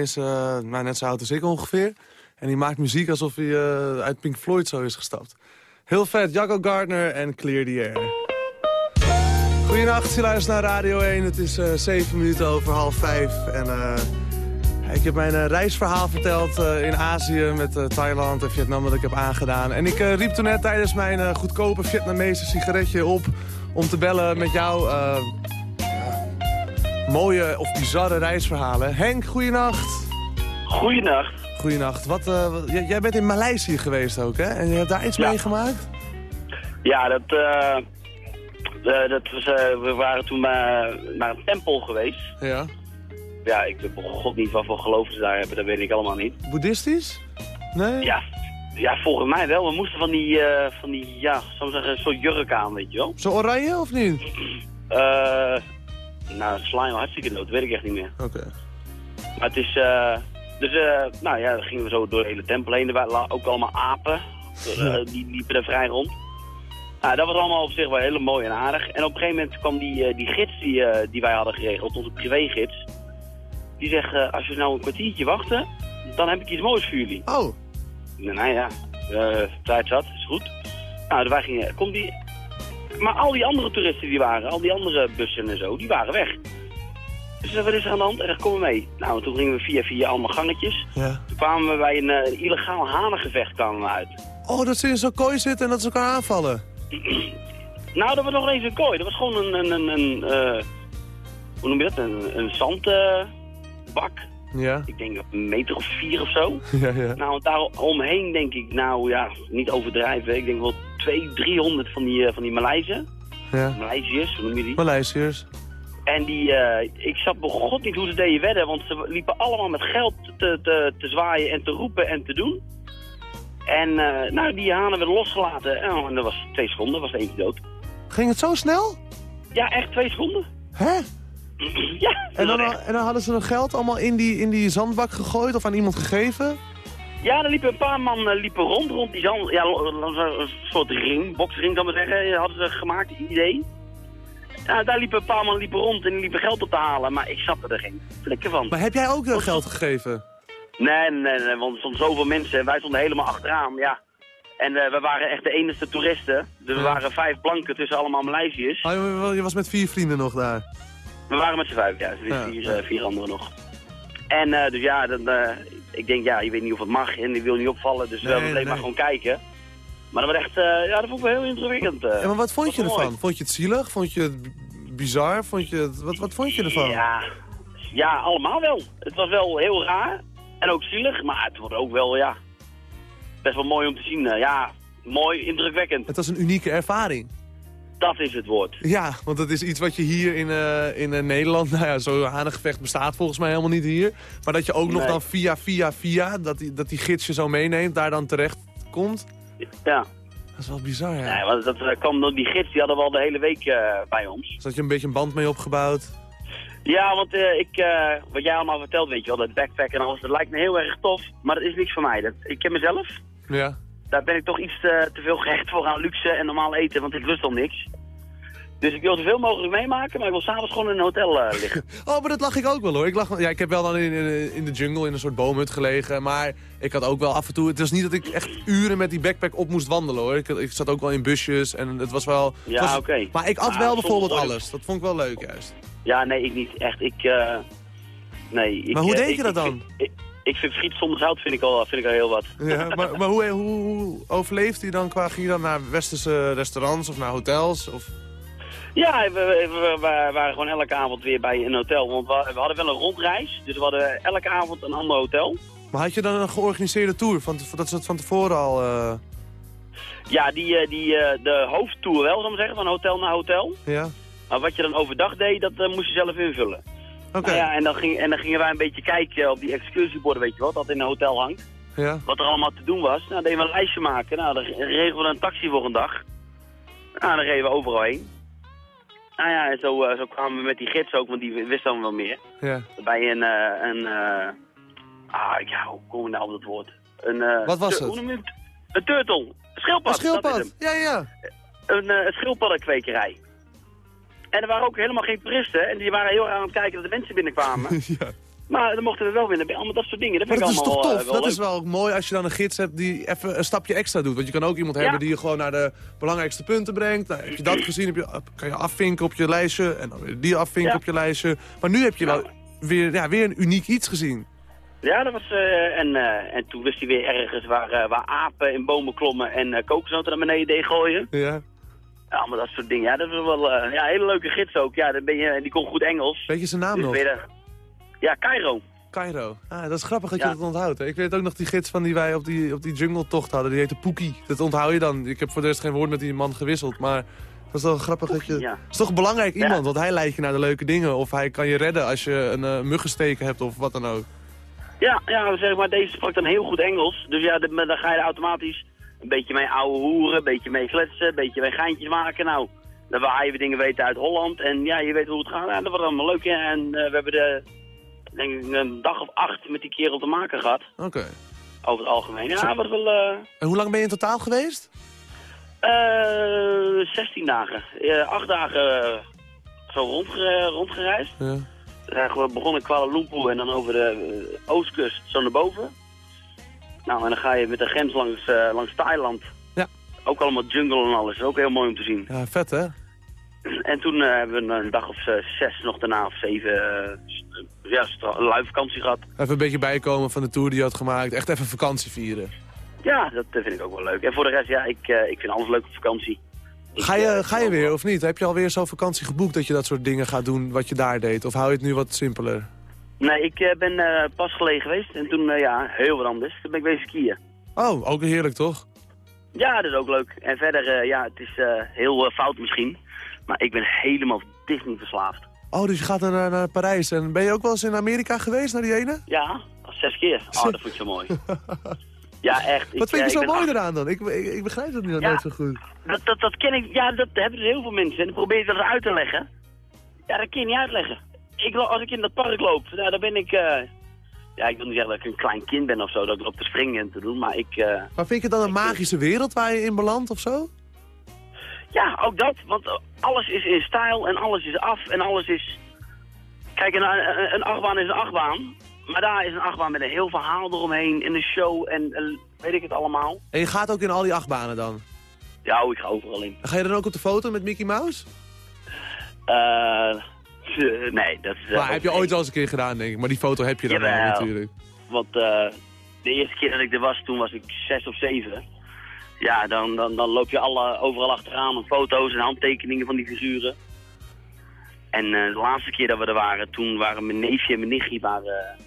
Is eh, nou, net zo oud als ik ongeveer. En die maakt muziek alsof hij eh, uit Pink Floyd zo is gestapt. Heel vet, Jacco Gardner en Clear the Air. Goedenacht, je luistert naar Radio 1. Het is eh 7 minuten over half 5. En ik heb mijn reisverhaal verteld in Azië met Thailand en Vietnam dat ik heb aangedaan. En ik riep toen net tijdens mijn goedkope Vietnamese sigaretje op om te bellen met jou. Mooie of bizarre reisverhalen. Henk, goeienacht. Goeienacht. Goeienacht. Wat, eh, jij bent in Maleisië geweest ook, hè? En je hebt daar iets Ja. meegemaakt? Ja, dat, eh, eh, dat was, we waren toen naar een tempel geweest. Ja. Ja, ik weet god niet wat voor geloof ze daar hebben, dat weet ik allemaal niet. Boeddhistisch? Nee? Ja, ja volgens mij wel. We moesten van die, van die ja, zou ik zeggen, soort jurk aan, weet je wel. Zo oranje of niet? Eh nou, slime hartstikke dood, weet ik echt niet meer. Oké. Maar het is, eh, dus, eh, nou ja, dan gingen we zo door de hele tempel heen. Er waren ook allemaal apen, eh, die liepen er vrij rond. Nou, dat was allemaal op zich wel heel mooi en aardig. En op een gegeven moment kwam die, die gids die, die wij hadden geregeld, onze privégids. Die zegt, als je nou een kwartiertje wachten, dan heb ik iets moois voor jullie. Oh. Nou, nou ja, tijd zat, is goed. Nou, dus wij gingen, komt die... Maar al die andere toeristen die waren, al die andere bussen en zo, die waren weg. Dus eh, wat is er aan de hand? En dan komen we mee. Nou, toen gingen we via via allemaal gangetjes. Ja. Toen kwamen we bij een eh, illegaal hanengevecht kwamen we uit. Oh, dat ze in zo'n kooi zitten en dat ze elkaar aanvallen. Nou, dat was nog eens een kooi. Dat was gewoon een, een, een, een eh, hoe noem je dat? Een, een zandbak. Ja. ik denk een meter of vier of zo. Ja, ja. Nou, want daar omheen denk ik, nou ja, niet overdrijven. Ik denk wel 200, 300 van die, eh, van die Maleisen. Ja. Maleisiërs, hoe noem je die? Maleisiërs. En die, eh, ik zat bij god niet hoe ze deden wedden, want ze liepen allemaal met geld te, te, te zwaaien en te roepen en te doen. En eh, nou, die hanen werden losgelaten. En, en dat was twee seconden, was eentje dood. Ging het zo snel? Ja, echt twee seconden. Hè? ja, En dan, en dan hadden ze hun geld allemaal in die, in die zandbak gegooid of aan iemand gegeven? Ja, er liepen een paar man eh, liepen rond, rond die zand, ja, lo- een soort ring, boksring kan maar zeggen, hadden ze gemaakt, idee. Ja, daar liepen een paar man liepen rond en die liepen geld op te halen, maar ik zat er geen flikker van. Maar heb jij ook heel geld gegeven? Nee, nee, nee, want er stonden zoveel mensen en wij stonden helemaal achteraan, ja. En eh, we waren echt de enige toeristen, dus we waren vijf blanken tussen allemaal Maleisiërs. Oh, je- je was met vier vrienden nog daar. We waren met z'n vijf, ja, dus Ja. vier, eh, vier anderen nog. En eh, dus ja, dan, eh, ik denk, ja, je weet niet of het mag en die wil niet opvallen, dus we Nee, bleven nee. maar gewoon kijken. Maar dat was echt, eh, ja, dat vond ik wel heel indrukwekkend. eh. Ja, maar wat vond je ervan? Vond je het zielig? Vond je het bizar? Vond je het, wat, wat vond je ervan? Ja, ja, allemaal wel. Het was wel heel raar en ook zielig, maar het wordt ook wel, ja, best wel mooi om te zien. eh, ja, mooi, indrukwekkend. Het was een unieke ervaring. Dat is het woord. Ja, want dat is iets wat je hier in, eh, in eh, Nederland... Nou ja, zo'n hanengevecht bestaat volgens mij helemaal niet hier. Maar dat je ook nog dan via, via, via... Dat die, dat die gids je zo meeneemt, daar dan terecht komt. Ja. Dat is wel bizar, ja. Nee, want dat eh, kwam door die gids, die hadden we al de hele week bij ons. Dus had je een beetje een band mee opgebouwd. Ja, want ik, wat jij allemaal vertelt, weet je wel, dat backpack en alles, dat lijkt me heel erg tof. Maar dat is niks voor mij. Dat, ik ken mezelf. Ja. Daar ben ik toch iets te, te veel gehecht voor aan luxe en normaal eten, want ik lust al niks. Dus ik wil zoveel mogelijk meemaken, maar ik wil s'avonds gewoon in een hotel eh, liggen. Oh, maar dat lag ik ook wel hoor. Ik, lag, ja, ik heb wel dan in, in, in de jungle in een soort boomhut gelegen. Maar ik had ook wel af en toe... Het was niet dat ik echt uren met die backpack op moest wandelen hoor. Ik, ik zat ook wel in busjes en het was wel... Ja, oké. Maar ik at Maar wel bijvoorbeeld ik- alles. Dat vond ik wel leuk juist. Ja, nee, ik niet. Echt, ik... eh, nee, ik, Maar hoe eh, deed je dat dan? Ik, vind friet zonder zout vind ik al, vind ik al heel wat. Ja, maar maar hoe, hoe, hoe overleefde je dan qua... Je dan naar westerse restaurants of naar hotels? Of... Ja, we, we- we- we waren gewoon elke avond weer bij een hotel. Want we, we hadden wel een rondreis, dus we hadden elke avond een ander hotel. Maar had je dan een georganiseerde tour? Van, dat ze het van tevoren al... eh, Ja, die, eh, die, eh, de hoofdtour wel, zou ik zeggen, van hotel naar hotel. Ja? Maar wat je dan overdag deed, dat moest je zelf invullen. Oké. Nou ja, en, dan ging, en dan gingen wij een beetje kijken op die excursieborden, weet je wat, dat in een hotel hangt. Ja? Wat er allemaal te doen was. Nou, deden we een lijstje maken. Nou, dan regelen we een taxi voor een dag. Nou, dan reden we overal heen. Nou ja, en zo, eh, zo kwamen we met die gids ook, want die wist dan wel meer. Ja. Bij een, eh, een eh, ah, ja, hoe kom je nou op dat woord? Een, eh, Wat was het? Een turtle. Een schildpad. Een schildpad. Ja, ja. Een, een schildpaddenkwekerij. En er waren ook helemaal geen toeristen. En die waren heel erg aan het kijken dat de mensen binnenkwamen. ja. Maar dan mochten we wel winnen. Allemaal dat soort dingen. Dat Maar dat is toch tof? eh, wel dat is wel mooi als je dan een gids hebt die even een stapje extra doet. Want je kan ook iemand Ja. hebben die je gewoon naar de belangrijkste punten brengt. Nou, heb je dat gezien, heb je, kan je afvinken op je lijstje. En dan weer die afvinken Ja. op je lijstje. Maar nu heb je wel weer, ja, weer een uniek iets gezien. Ja, dat was... eh, en, eh, en toen wist hij weer ergens waar, waar apen in bomen klommen en kokosnoten naar beneden deed gooien. Ja. Ja, allemaal dat soort dingen. Ja, dat was wel eh, ja, een hele leuke gids ook. Ja, dan ben je, en die kon goed Engels. Weet je zijn naam Dus nog? er- Ja, Cairo. Cairo. Ah, dat is grappig dat Ja. je dat onthoudt. hè. Ik weet ook nog die gids van die wij op die, op die jungle-tocht hadden. Die heette Poekie. Dat onthoud je dan. Ik heb voor de rest geen woord met die man gewisseld. Maar dat is wel grappig dat je... ja. Het is toch belangrijk Ja. iemand. Want hij leidt je naar de leuke dingen. Of hij kan je redden als je een eh, muggensteek hebt of wat dan ook. Ja, ja, zeg maar, deze sprak dan heel goed Engels. Dus ja, dan ga je automatisch een beetje mee ouwe hoeren, een beetje mee kletsen, een beetje mee geintjes maken. Nou, dan je weer dingen weten uit Holland. En ja, je weet hoe het gaat. Ja, dat was allemaal leuk. hè. En eh, we hebben de, denk ik, een dag of acht met die kerel te maken gehad. Oké. Over het algemeen. Ja, was wel eh En hoe lang ben je in totaal geweest? eh 16 dagen. Eh, acht dagen zo rondge rondgereisd. Ja. We zijn begonnen in Kuala Lumpur en dan over de oostkust zo naar boven. Nou, en dan ga je met de grens langs, eh, langs Thailand. Ja. Ook allemaal jungle en alles. Ook heel mooi om te zien. Ja, vet hè? En toen eh, hebben we een dag of eh, zes nog daarna of zeven st- ja, stra- een lui vakantie gehad. Even een beetje bijkomen van de tour die je had gemaakt. Echt even vakantie vieren. Ja, dat vind ik ook wel leuk. En voor de rest, ja, ik, ik vind alles leuk op vakantie. Ik, Ga je, ga je weer of niet? Heb je alweer zo'n vakantie geboekt dat je dat soort dingen gaat doen wat je daar deed? Of hou je het nu wat simpeler? Nee, ik eh, ben eh, pas geleden geweest en toen, eh, ja, heel wat anders. Toen ben ik bezig skiën. Oh, ook heerlijk toch? Ja, dat is ook leuk. En verder, ja, het is heel fout misschien. Maar ik ben helemaal Disney verslaafd. Oh, dus je gaat dan naar, naar Parijs. En ben je ook wel eens in Amerika geweest, naar die ene? Ja, zes keer. Oh, dat vond ik zo mooi. Ja, echt. Wat vind eh, je zo ben mooi eraan dan? Ik, ik, ik begrijp nu nog Ja. nooit zo goed. Dat, dat, dat ken ik, ja, dat hebben dus heel veel mensen. En dan probeer je dat uit te leggen. Ja, dat kun je niet uitleggen. Ik, als ik in dat park loop, nou, dan ben ik... eh, ja, ik wil niet zeggen dat ik een klein kind ben of zo, dat ik loop te springen en te doen, maar ik... eh, Maar vind je het dan een magische wereld waar je in belandt of zo? Ja, ook dat. Want alles is in stijl en alles is af en alles is... Kijk, een, een, een achtbaan is een achtbaan. Maar daar is een achtbaan met een heel verhaal eromheen en een show en weet ik het allemaal. En je gaat ook in al die achtbanen dan? Ja, oh, ik ga overal in. Ga je dan ook op de foto met Mickey Mouse? Eh, nee, dat is... eh, maar heb je ooit wel eens een keer gedaan, denk ik. Maar die foto heb je dan wel natuurlijk. Want eh, de eerste keer dat ik er was, toen was ik zes of zeven. Ja, dan, dan, dan loop je alle, overal achteraan met foto's en handtekeningen van die figuren. En eh, de laatste keer dat we er waren, toen waren mijn neefje en mijn nichtje waren eh,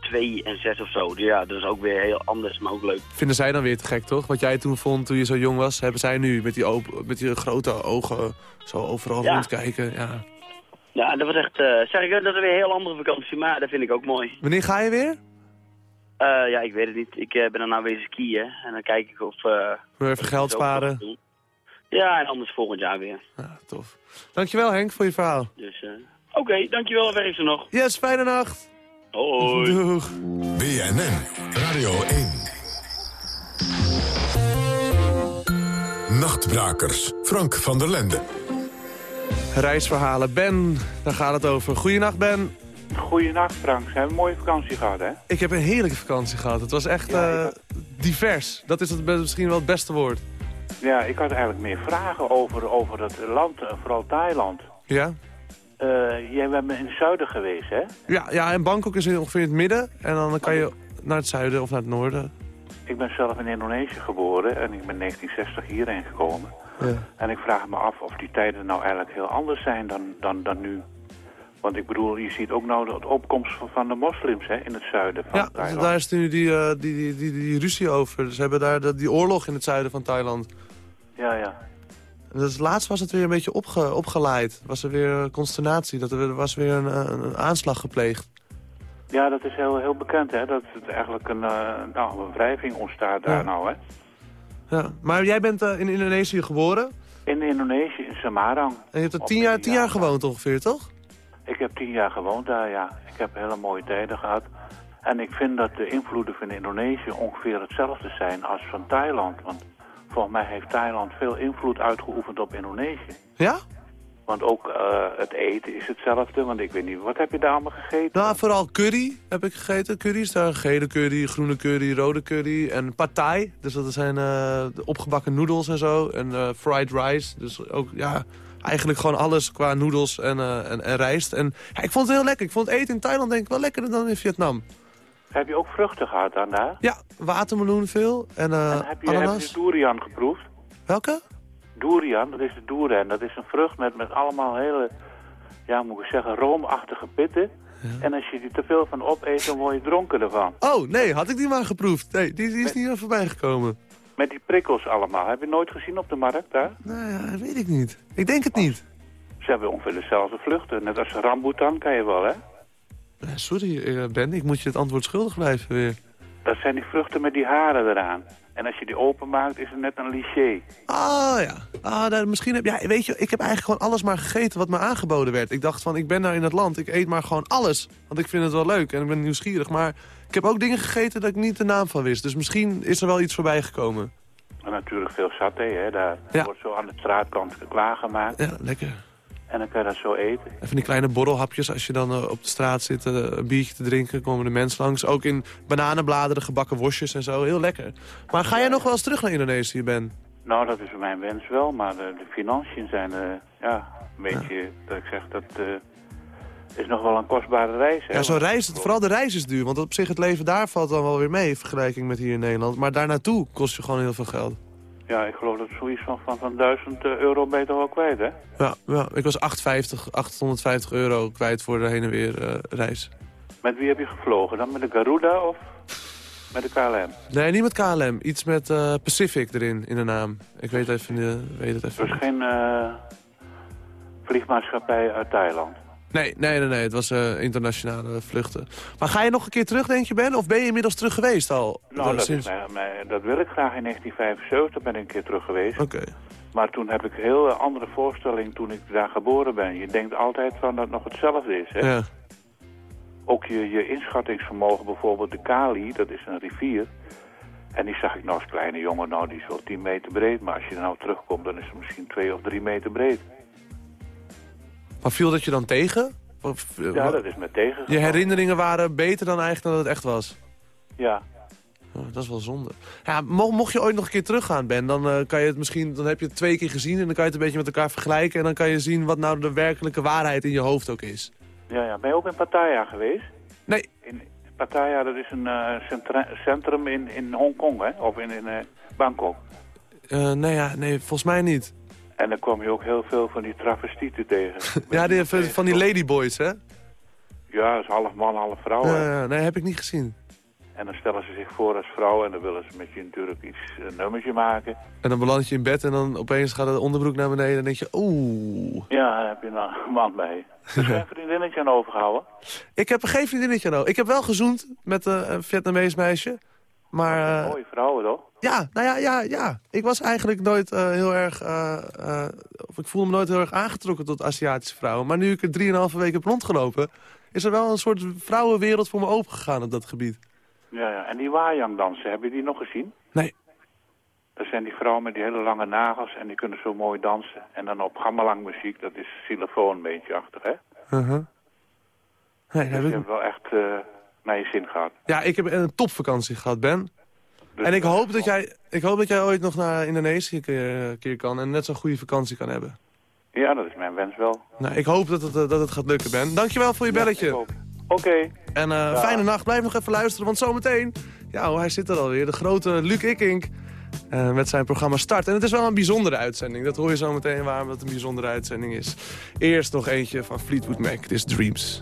twee en zes of zo. Dus ja, dat is ook weer heel anders, maar ook leuk. Vinden zij dan weer te gek, toch? Wat jij toen vond toen je zo jong was, hebben zij nu met die, open, met die grote ogen zo overal Ja. rondkijken. Ja. Ja, dat was echt, eh, zeg ik, dat is weer een heel andere vakantie, maar dat vind ik ook mooi. Wanneer ga je weer? Eh, ja, ik weet het niet. Ik eh, ben er nou weer skiën en dan kijk ik of... eh, Weer even geld sparen. Ja, en anders volgend jaar weer. Ja, tof. Dankjewel Henk voor je verhaal. Dus, oké, dankjewel. Werk ze nog. Yes, fijne nacht. Hoi. Doeg. BNN Radio 1. Nachtbrakers, Frank van der Lende. Reisverhalen. Ben, daar gaat het over. Goeienacht Ben. Goeienacht Frank, ze hebben een mooie vakantie gehad hè? Ik heb een heerlijke vakantie gehad. Het was echt Ja, eh, had- divers. Dat is het, misschien wel het beste woord. Ja, ik had eigenlijk meer vragen over, over het land, eh, vooral Thailand. Ja? Eh, jij bent in het zuiden geweest hè? Ja, ja en Bangkok is ongeveer in het midden. En dan kan je naar het zuiden of naar het noorden. Ik ben zelf in Indonesië geboren en ik ben 1960 hierheen gekomen. Ja. En ik vraag me af of die tijden nou eigenlijk heel anders zijn dan, dan, dan nu. Want ik bedoel, je ziet ook nou de opkomst van- de moslims hè, in het zuiden van Ja, Thailand. daar is nu die, eh, die, die, die, die ruzie over. Ze hebben daar de- die oorlog in het zuiden van Thailand. Ja, ja. En Dus laatst was het weer een beetje opge, opgeleid. Was er weer consternatie. Dat er was weer een, een, een aanslag gepleegd. Ja, dat is heel, heel bekend hè, dat het eigenlijk een, eh, nou, een wrijving ontstaat daar Ja. nou hè. Ja. Maar jij bent eh, in Indonesië geboren. In Indonesië, in Samarang. En je hebt er tien jaar, tien jaar gewoond ongeveer, toch? Ik heb tien jaar gewoond daar, ja. Ik heb hele mooie tijden gehad. En ik vind dat de invloeden van Indonesië ongeveer hetzelfde zijn als van Thailand. Want volgens mij heeft Thailand veel invloed uitgeoefend op Indonesië. Ja? Want ook eh, het eten is hetzelfde, want ik weet niet, wat heb je daar allemaal gegeten? Nou, vooral curry heb ik gegeten. Curry is daar gele curry, groene curry, rode curry en pad thai. Dus dat zijn de opgebakken noedels en zo. En eh, fried rice. Dus ook, ja, eigenlijk gewoon alles qua noedels en, en, en rijst. En ja, ik vond het heel lekker. Ik vond het eten in Thailand denk ik wel lekkerder dan in Vietnam. Heb je ook vruchten gehad dan daar? Ja, watermeloen veel en, en heb je, heb ananas. je durian geproefd? Welke? Durian, dat is de doeren. Dat is een vrucht met, met allemaal hele, ja, moet ik zeggen, roomachtige pitten. En als je die te veel van opeet, dan word je dronken ervan. Oh, nee, had ik die maar geproefd. Nee, die, die is niet aan voorbij gekomen. Met die prikkels allemaal. Heb je nooit gezien op de markt daar? Nou ja, weet ik niet. Ik denk het niet. Ze hebben ongeveer dezelfde vluchten. Net als rambutan kan je wel, hè? Sorry, eh, Ben, ik moet je het antwoord schuldig blijven weer. Dat zijn die vruchten met die haren eraan. En als je die openmaakt, is het net een liché. Ah ja, ah, daar, misschien heb ja, weet je, ik heb eigenlijk gewoon alles maar gegeten wat me aangeboden werd. Ik dacht van, ik ben daar in het land, ik eet maar gewoon alles. Want ik vind het wel leuk en ik ben nieuwsgierig. Maar ik heb ook dingen gegeten dat ik niet de naam van wist. Dus misschien is er wel iets voorbij gekomen. En natuurlijk veel saté, hè. Daar Ja. wordt zo aan de straatkant klaargemaakt. Ja, lekker. En dan kan je dat zo eten. Even die kleine borrelhapjes als je dan eh, op de straat zit, eh, een biertje te drinken, komen de mensen langs. Ook in bananenbladeren, gebakken worstjes en zo, heel lekker. Maar ga jij nog wel eens terug naar Indonesië, Ben? Nou, dat is mijn wens wel, maar de, de financiën zijn, eh, ja, een beetje, dat ik zeg, dat is nog wel een kostbare reis. Hè? Ja, zo'n reis, vooral de reis is duur, want op zich het leven daar valt dan wel weer mee in vergelijking met hier in Nederland. Maar daar naartoe kost je gewoon heel veel geld. Ja, ik geloof dat zoiets van, van, van 1000 euro ben je toch wel kwijt, hè? Ja, ja ik was 850, 850 euro kwijt voor de heen en weer eh, reis. Met wie heb je gevlogen? Dan met de Garuda of met de KLM? Nee, niet met KLM. Iets met eh, Pacific erin, in de naam. Ik weet, even, de, weet het even. Dus geen eh, vliegmaatschappij uit Thailand? Nee, nee, nee, nee. Het was eh, internationale vluchten. Maar ga je nog een keer terug, denk je, Ben? Of ben je inmiddels terug geweest al? Nou, Eh, dat, sinds- dat wil ik graag in 1975, ben ik een keer terug geweest. Oké. Maar toen heb ik een heel andere voorstelling toen ik daar geboren ben. Je denkt altijd van dat het nog hetzelfde is, hè? Ja. Ook je, je inschattingsvermogen, bijvoorbeeld de Kali, dat is een rivier. En die zag ik nou als kleine jongen, nou die is wel 10 meter breed. Maar als je er nou terugkomt, dan is het misschien 2 of 3 meter breed. Maar viel dat je dan tegen? Of, eh, Ja, dat is me tegen. Je herinneringen waren beter dan eigenlijk dan het echt was? Ja. Oh, dat is wel zonde. Ja, mo- mocht je ooit nog een keer teruggaan, Ben, dan, eh, kan je het misschien, dan heb je het twee keer gezien... en dan kan je het een beetje met elkaar vergelijken... en dan kan je zien wat nou de werkelijke waarheid in je hoofd ook is. Ja, ja. Ben je ook in Pattaya geweest? Nee. In Pattaya, dat is een eh, centrum in, in Hongkong, hè? Of in, in Bangkok. Nee, ja, nee, volgens mij niet. En dan kwam je ook heel veel van die travestieten tegen. Ja, die, van die ladyboys, hè? Ja, dat is half man, half vrouw. nee, heb ik niet gezien. En dan stellen ze zich voor als vrouw en dan willen ze met je natuurlijk iets, een nummertje maken. En dan beland je in bed en dan opeens gaat de onderbroek naar beneden... en dan denk je, oeh... Ja, dan heb je nou een man bij. Heb je een vriendinnetje aan overgehouden? Ik heb er geen vriendinnetje aan. over. Ik heb wel gezoend met eh, een Vietnamees meisje. Maar eh, Mooie vrouwen, toch? ja, nou ja, ja, ja. Ik was eigenlijk nooit eh, heel erg... eh, of ik voelde me nooit heel erg aangetrokken tot Aziatische vrouwen. Maar nu ik er drieënhalve weken heb rondgelopen... is er wel een soort vrouwenwereld voor me opengegaan op dat gebied. Ja, ja. En die Wajang dansen, heb je die nog gezien? Nee. Dat zijn die vrouwen met die hele lange nagels en die kunnen zo mooi dansen. En dan op gamelang muziek, dat is xylofoon een beetje achter, hè? Uh-huh. Nee, dat Dus heb je hebt wel echt naar je zin gehad. Ja, ik heb een topvakantie gehad, Ben. Dus en ik hoop, dat jij, ik hoop dat jij ooit nog naar Indonesië een keer, keer kan... en net zo'n goede vakantie kan hebben. Ja, dat is mijn wens wel. Nou, ik hoop dat het, eh, dat het gaat lukken, Ben. Dankjewel voor je belletje. Oké. En eh, fijne nacht. Blijf nog even luisteren, want zometeen... Ja, oh, hij zit er alweer. De grote Luc Ikink eh, met zijn programma Start. En het is wel een bijzondere uitzending. Dat hoor je zometeen waarom het een bijzondere uitzending is. Eerst nog eentje van Fleetwood Mac. Dit is Dreams.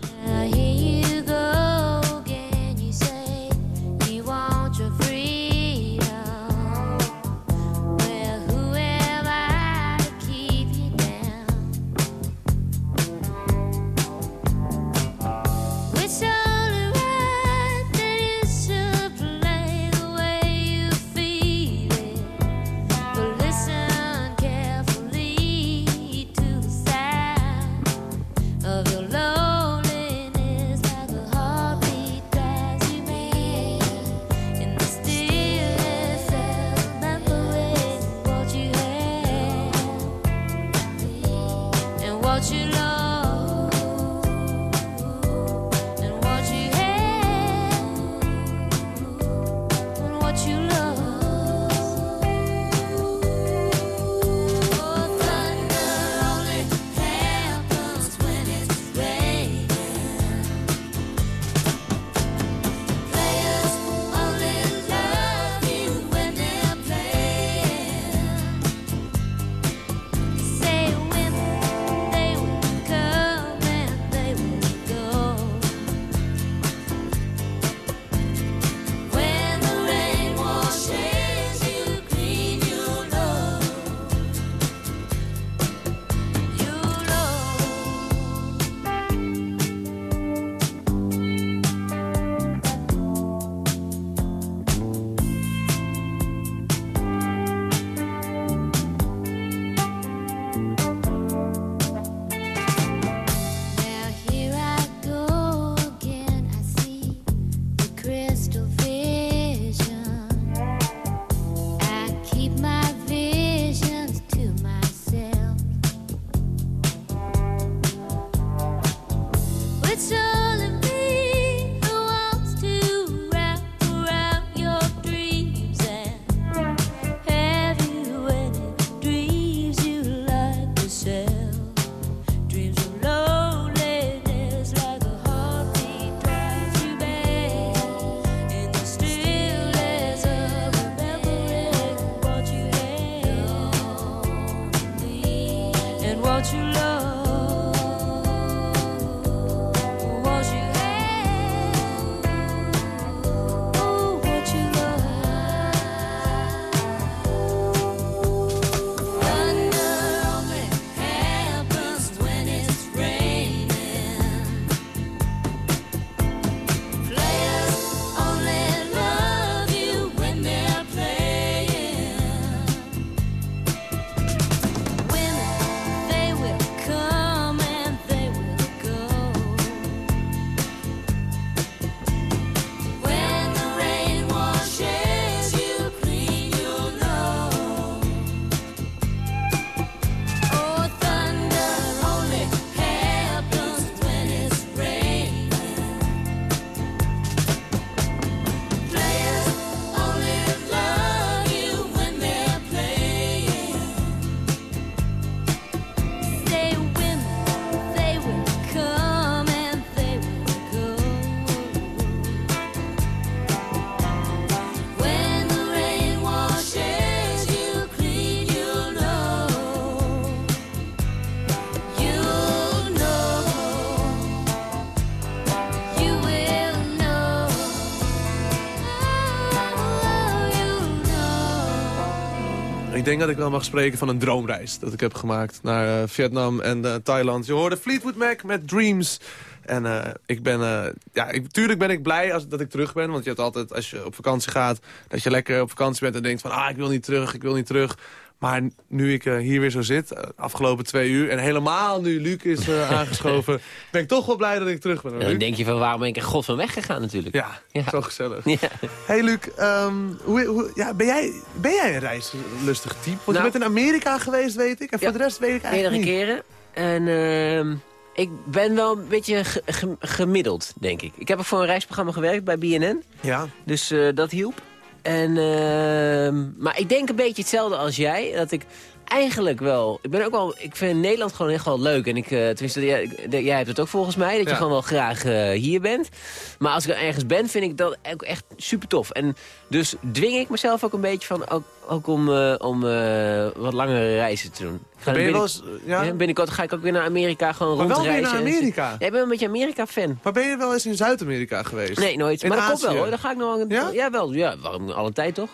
Ik denk dat ik wel mag spreken van een droomreis dat ik heb gemaakt naar eh, Vietnam en eh, Thailand. Je hoorde Fleetwood Mac met Dreams. En eh, ik ben, ja, ik, tuurlijk ben ik blij als, dat ik terug ben. Want je hebt altijd, als je op vakantie gaat, dat je lekker op vakantie bent en denkt van, ah, ik wil niet terug, ik wil niet terug. Maar nu ik eh, hier weer zo zit, eh, afgelopen twee uur... en helemaal nu Luc is eh, aangeschoven... ben ik toch wel blij dat ik terug ben. dan denk je van waarom ben ik er god van weggegaan natuurlijk. Ja, zo gezellig. Ja. Hey Luc, ehm, hoe, hoe, ja, ben, jij, ben jij een reislustig type? Want Nou. je bent in Amerika geweest, weet ik. En voor Ja, de rest weet ik eigenlijk Meerdere keren. En ehm, ik ben wel een beetje ge- ge- gemiddeld, denk ik. Ik heb ook voor een reisprogramma gewerkt bij BNN. Ja. Dus dat hielp. En, ehm, maar ik denk een beetje hetzelfde als jij. Dat ik eigenlijk wel... Ik ben ook wel... Ik vind Nederland gewoon echt wel leuk. En ik, eh, tenminste, jij, jij hebt het ook volgens mij. Dat je gewoon wel graag eh, hier bent. Maar als ik er ergens ben, vind ik dat ook echt super tof. En dus dwing ik mezelf ook een beetje van... Ook, ook om, eh, om wat langere reizen te doen. Ik ga Ben je binnen- wel eens, eh, ja? binnenkort ga ik ook weer naar Amerika gewoon Maar wel weer rondreizen. naar Amerika? Ja, ik ben een beetje Amerika-fan. Maar ben je wel eens in Zuid-Amerika geweest? Nee, nooit. In maar dat komt Azië? wel hoor. Dan ga ik nog. Ja? Ja? wel. Ja, waarom alle tijd toch?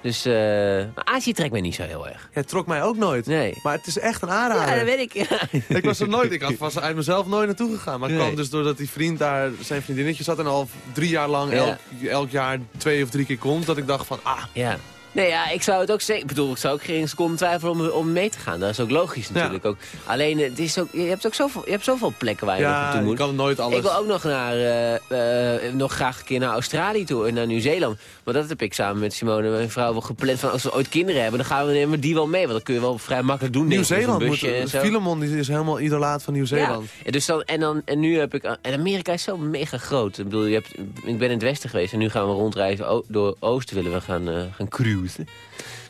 Dus, eh Azië trekt mij niet zo heel erg. Het trok mij ook nooit. Nee. Maar het is echt een aanrader. Ja, dat weet ik. Ja. Ik was er nooit, ik had was uit mezelf nooit naartoe gegaan. Maar het Nee. kwam dus doordat die vriend daar, zijn vriendinnetje zat en al drie jaar lang Ja. elk, elk jaar twee of drie keer komt. Dat ik dacht van, ah, Ja. Nee, ja, ik zou het ook zeker... Ik bedoel, ik zou ook geen seconde twijfelen om, om mee te gaan. Dat is ook logisch natuurlijk. Ook. Alleen, het is ook, je, hebt ook zoveel, je hebt zoveel plekken waar je Ja, naartoe moet. kan nooit alles. Ik wil ook nog, naar, eh, eh, nog graag een keer naar Australië toe en naar Nieuw-Zeeland. Maar dat heb ik samen met Simone, mijn vrouw, wel gepland. Van als we ooit kinderen hebben, dan gaan we nemen die wel mee. Want dat kun je wel vrij makkelijk doen. ik, Nieuw-Zeeland moet... en. Filemon is helemaal idolaat van Nieuw-Zeeland. Ja, en, dus dan, en, dan, en nu heb ik... En Amerika is zo mega groot. Ik bedoel, je hebt, ik ben in het westen geweest en nu gaan we rondreizen. O- door Oosten willen we gaan, eh, gaan cruisen.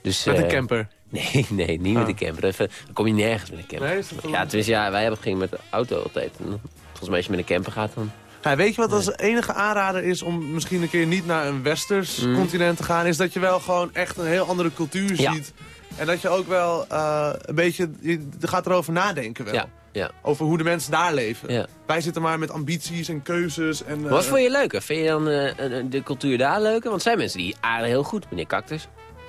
Dus, Met een eh, camper. Nee, nee, niet met Ah. een camper. Even, dan kom je nergens met een camper. Nee, is ja, tenminste, ja, wij hebben ging met de auto altijd. En volgens mij als je met een camper gaat, dan... Ja, weet je wat als enige aanrader is om misschien een keer niet naar een westers Mm. continent te gaan... is dat je wel gewoon echt een heel andere cultuur Ja. ziet. En dat je ook wel eh, een beetje... Je gaat erover nadenken wel. Ja, ja. Over hoe de mensen daar leven. Ja. Wij zitten maar met ambities en keuzes. En, Maar wat eh, vond je leuker? Vind je dan de cultuur daar leuker? Want zijn mensen die aarden heel goed. Meneer Cactus.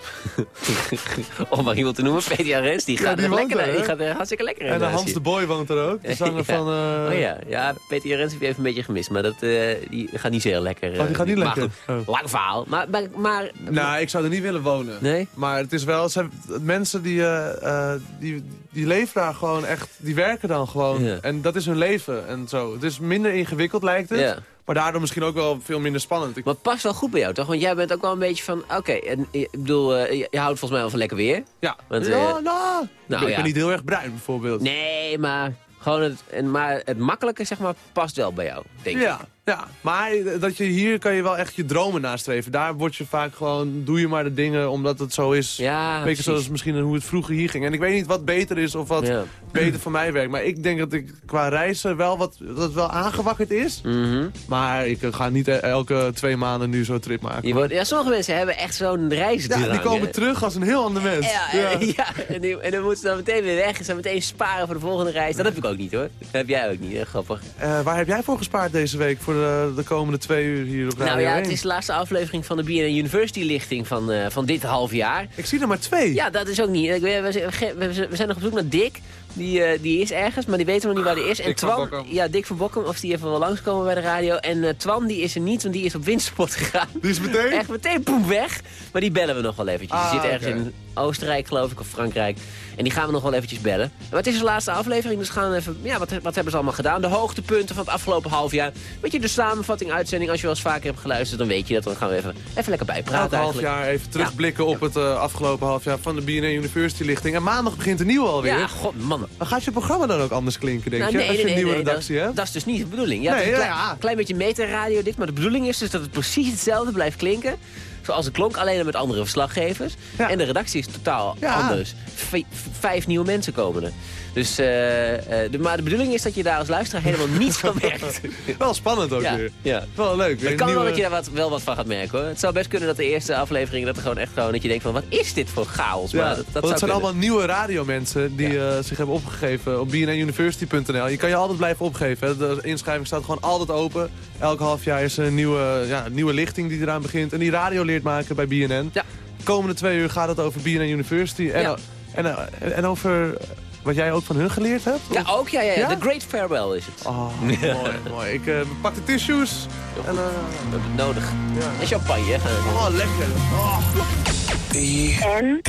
Om maar iemand te noemen, Peter Rens, die Ja, gaat die er lekker, die gaat er hartstikke lekker in. En de eh, Hans de. Boy woont er ook. De zanger Ja. van... eh, Oh ja, ja Peter Rens heb je even een beetje gemist, maar dat, eh, die gaat niet zo heel lekker. Oh, die eh, gaat niet maar lekker? goed, lang verhaal. Maar, maar, maar Nou, ik zou er niet willen wonen. Nee? Maar het is wel... Ze, mensen die, eh, eh, die, die leven daar gewoon echt... Die werken dan gewoon. Ja. En dat is hun leven en zo. Het is minder ingewikkeld lijkt het. Maar daardoor misschien ook wel veel minder spannend. Het past wel goed bij jou, toch? Want jij bent ook wel een beetje van... Oké, ik bedoel, eh, je, je houdt volgens mij wel van lekker weer. ja, Want, ja, nou, nou, ik ja. ben niet heel erg bruin bijvoorbeeld. Nee, maar gewoon het, maar het makkelijke, zeg maar, past wel bij jou, denk Ja, ik. Ja, maar dat je hier kan je wel echt je dromen nastreven. Daar word je vaak gewoon, doe je maar de dingen omdat het zo is. Ja, Beetje zoals misschien hoe het vroeger hier ging. En ik weet niet wat beter is of wat Ja. beter voor mij werkt. Maar ik denk dat ik qua reizen wel wat dat het wel aangewakkerd is. Mhm. Maar ik ga niet e- elke twee maanden nu zo'n trip maken. Je wordt, ja, sommige mensen hebben echt zo'n reisdrang. ja, die komen hè. terug als een heel ander mens. Ja, en, ja. en, die- en dan moeten ze dan meteen weer weg. En ze dan meteen sparen voor de volgende reis. Dat heb ik ook niet hoor. Dat heb jij ook niet, hè? grappig. Eh, waar heb jij voor gespaard deze week voor de, de komende twee uur hier op Radio Nou ja, 1? het is de laatste aflevering van de BNN University lichting van, eh, van dit half jaar. Ik zie er maar twee. Ja, dat is ook niet. We zijn, we zijn nog op zoek naar Dick. Die, eh, die is ergens, maar die weten we nog niet waar die is. En Dick Twan, ja, Dick van Bokkum, of die even wel langskomen bij de radio. En eh, Twan, die is er niet, want die is op windspot gegaan. Die is meteen? Echt meteen poem weg. Maar die bellen we nog wel eventjes. Ah, die zit ergens in Oostenrijk, geloof ik, of Frankrijk. En die gaan we nog wel eventjes bellen. Maar het is de laatste aflevering, dus gaan we even... Ja, wat, wat hebben ze allemaal gedaan? De hoogtepunten van het afgelopen half jaar. Weet je, de samenvatting, uitzending. Als je wel eens vaker hebt geluisterd, dan weet je dat. Dan gaan we even, even lekker bijpraten half jaar even terugblikken op het eh, afgelopen half jaar van de BNN University lichting. En maandag begint de nieuwe alweer. Ja, god, man. Maar gaat je programma dan ook anders klinken, denk Nou, je? nee, als je nee, een nieuwe nee, redactie dat, hebt? Dat is dus niet de bedoeling. Ja, Nee, een ja, klein, ja. klein beetje meta-radio dit, maar de bedoeling is dus dat het precies hetzelfde blijft klinken. Zoals het klonk, alleen met andere verslaggevers. Ja. En de redactie is totaal Ja. anders. V- vijf nieuwe mensen komen er. Dus, eh, eh, de, maar de bedoeling is dat je daar als luisteraar helemaal niets van merkt. Wel spannend ook Ja, weer. ja. Wel leuk. Het kan wel dat je daar wat, wel wat van gaat merken hoor. Het zou best kunnen dat de eerste aflevering dat er gewoon echt gewoon dat je denkt van wat is dit voor chaos. Ja, Maar dat, dat want het zijn kunnen. allemaal nieuwe radiomensen die eh, zich hebben opgegeven op bnnuniversity.nl. Je kan je altijd blijven opgeven. Hè. De inschrijving staat gewoon altijd open. Elk half jaar is er een nieuwe, ja, nieuwe lichting die eraan begint. En die radio leert maken bij BNN. Ja. De komende twee uur gaat het over BNN University. En, en, en over wat jij ook van hun geleerd hebt? Ja, ook ja, ja? The Great Farewell is het. Oh, mooi, mooi. Ik eh, pak de tissues. En, eh, We hebben het nodig. Ja. En champagne. hè. oh, lekker. Oh. En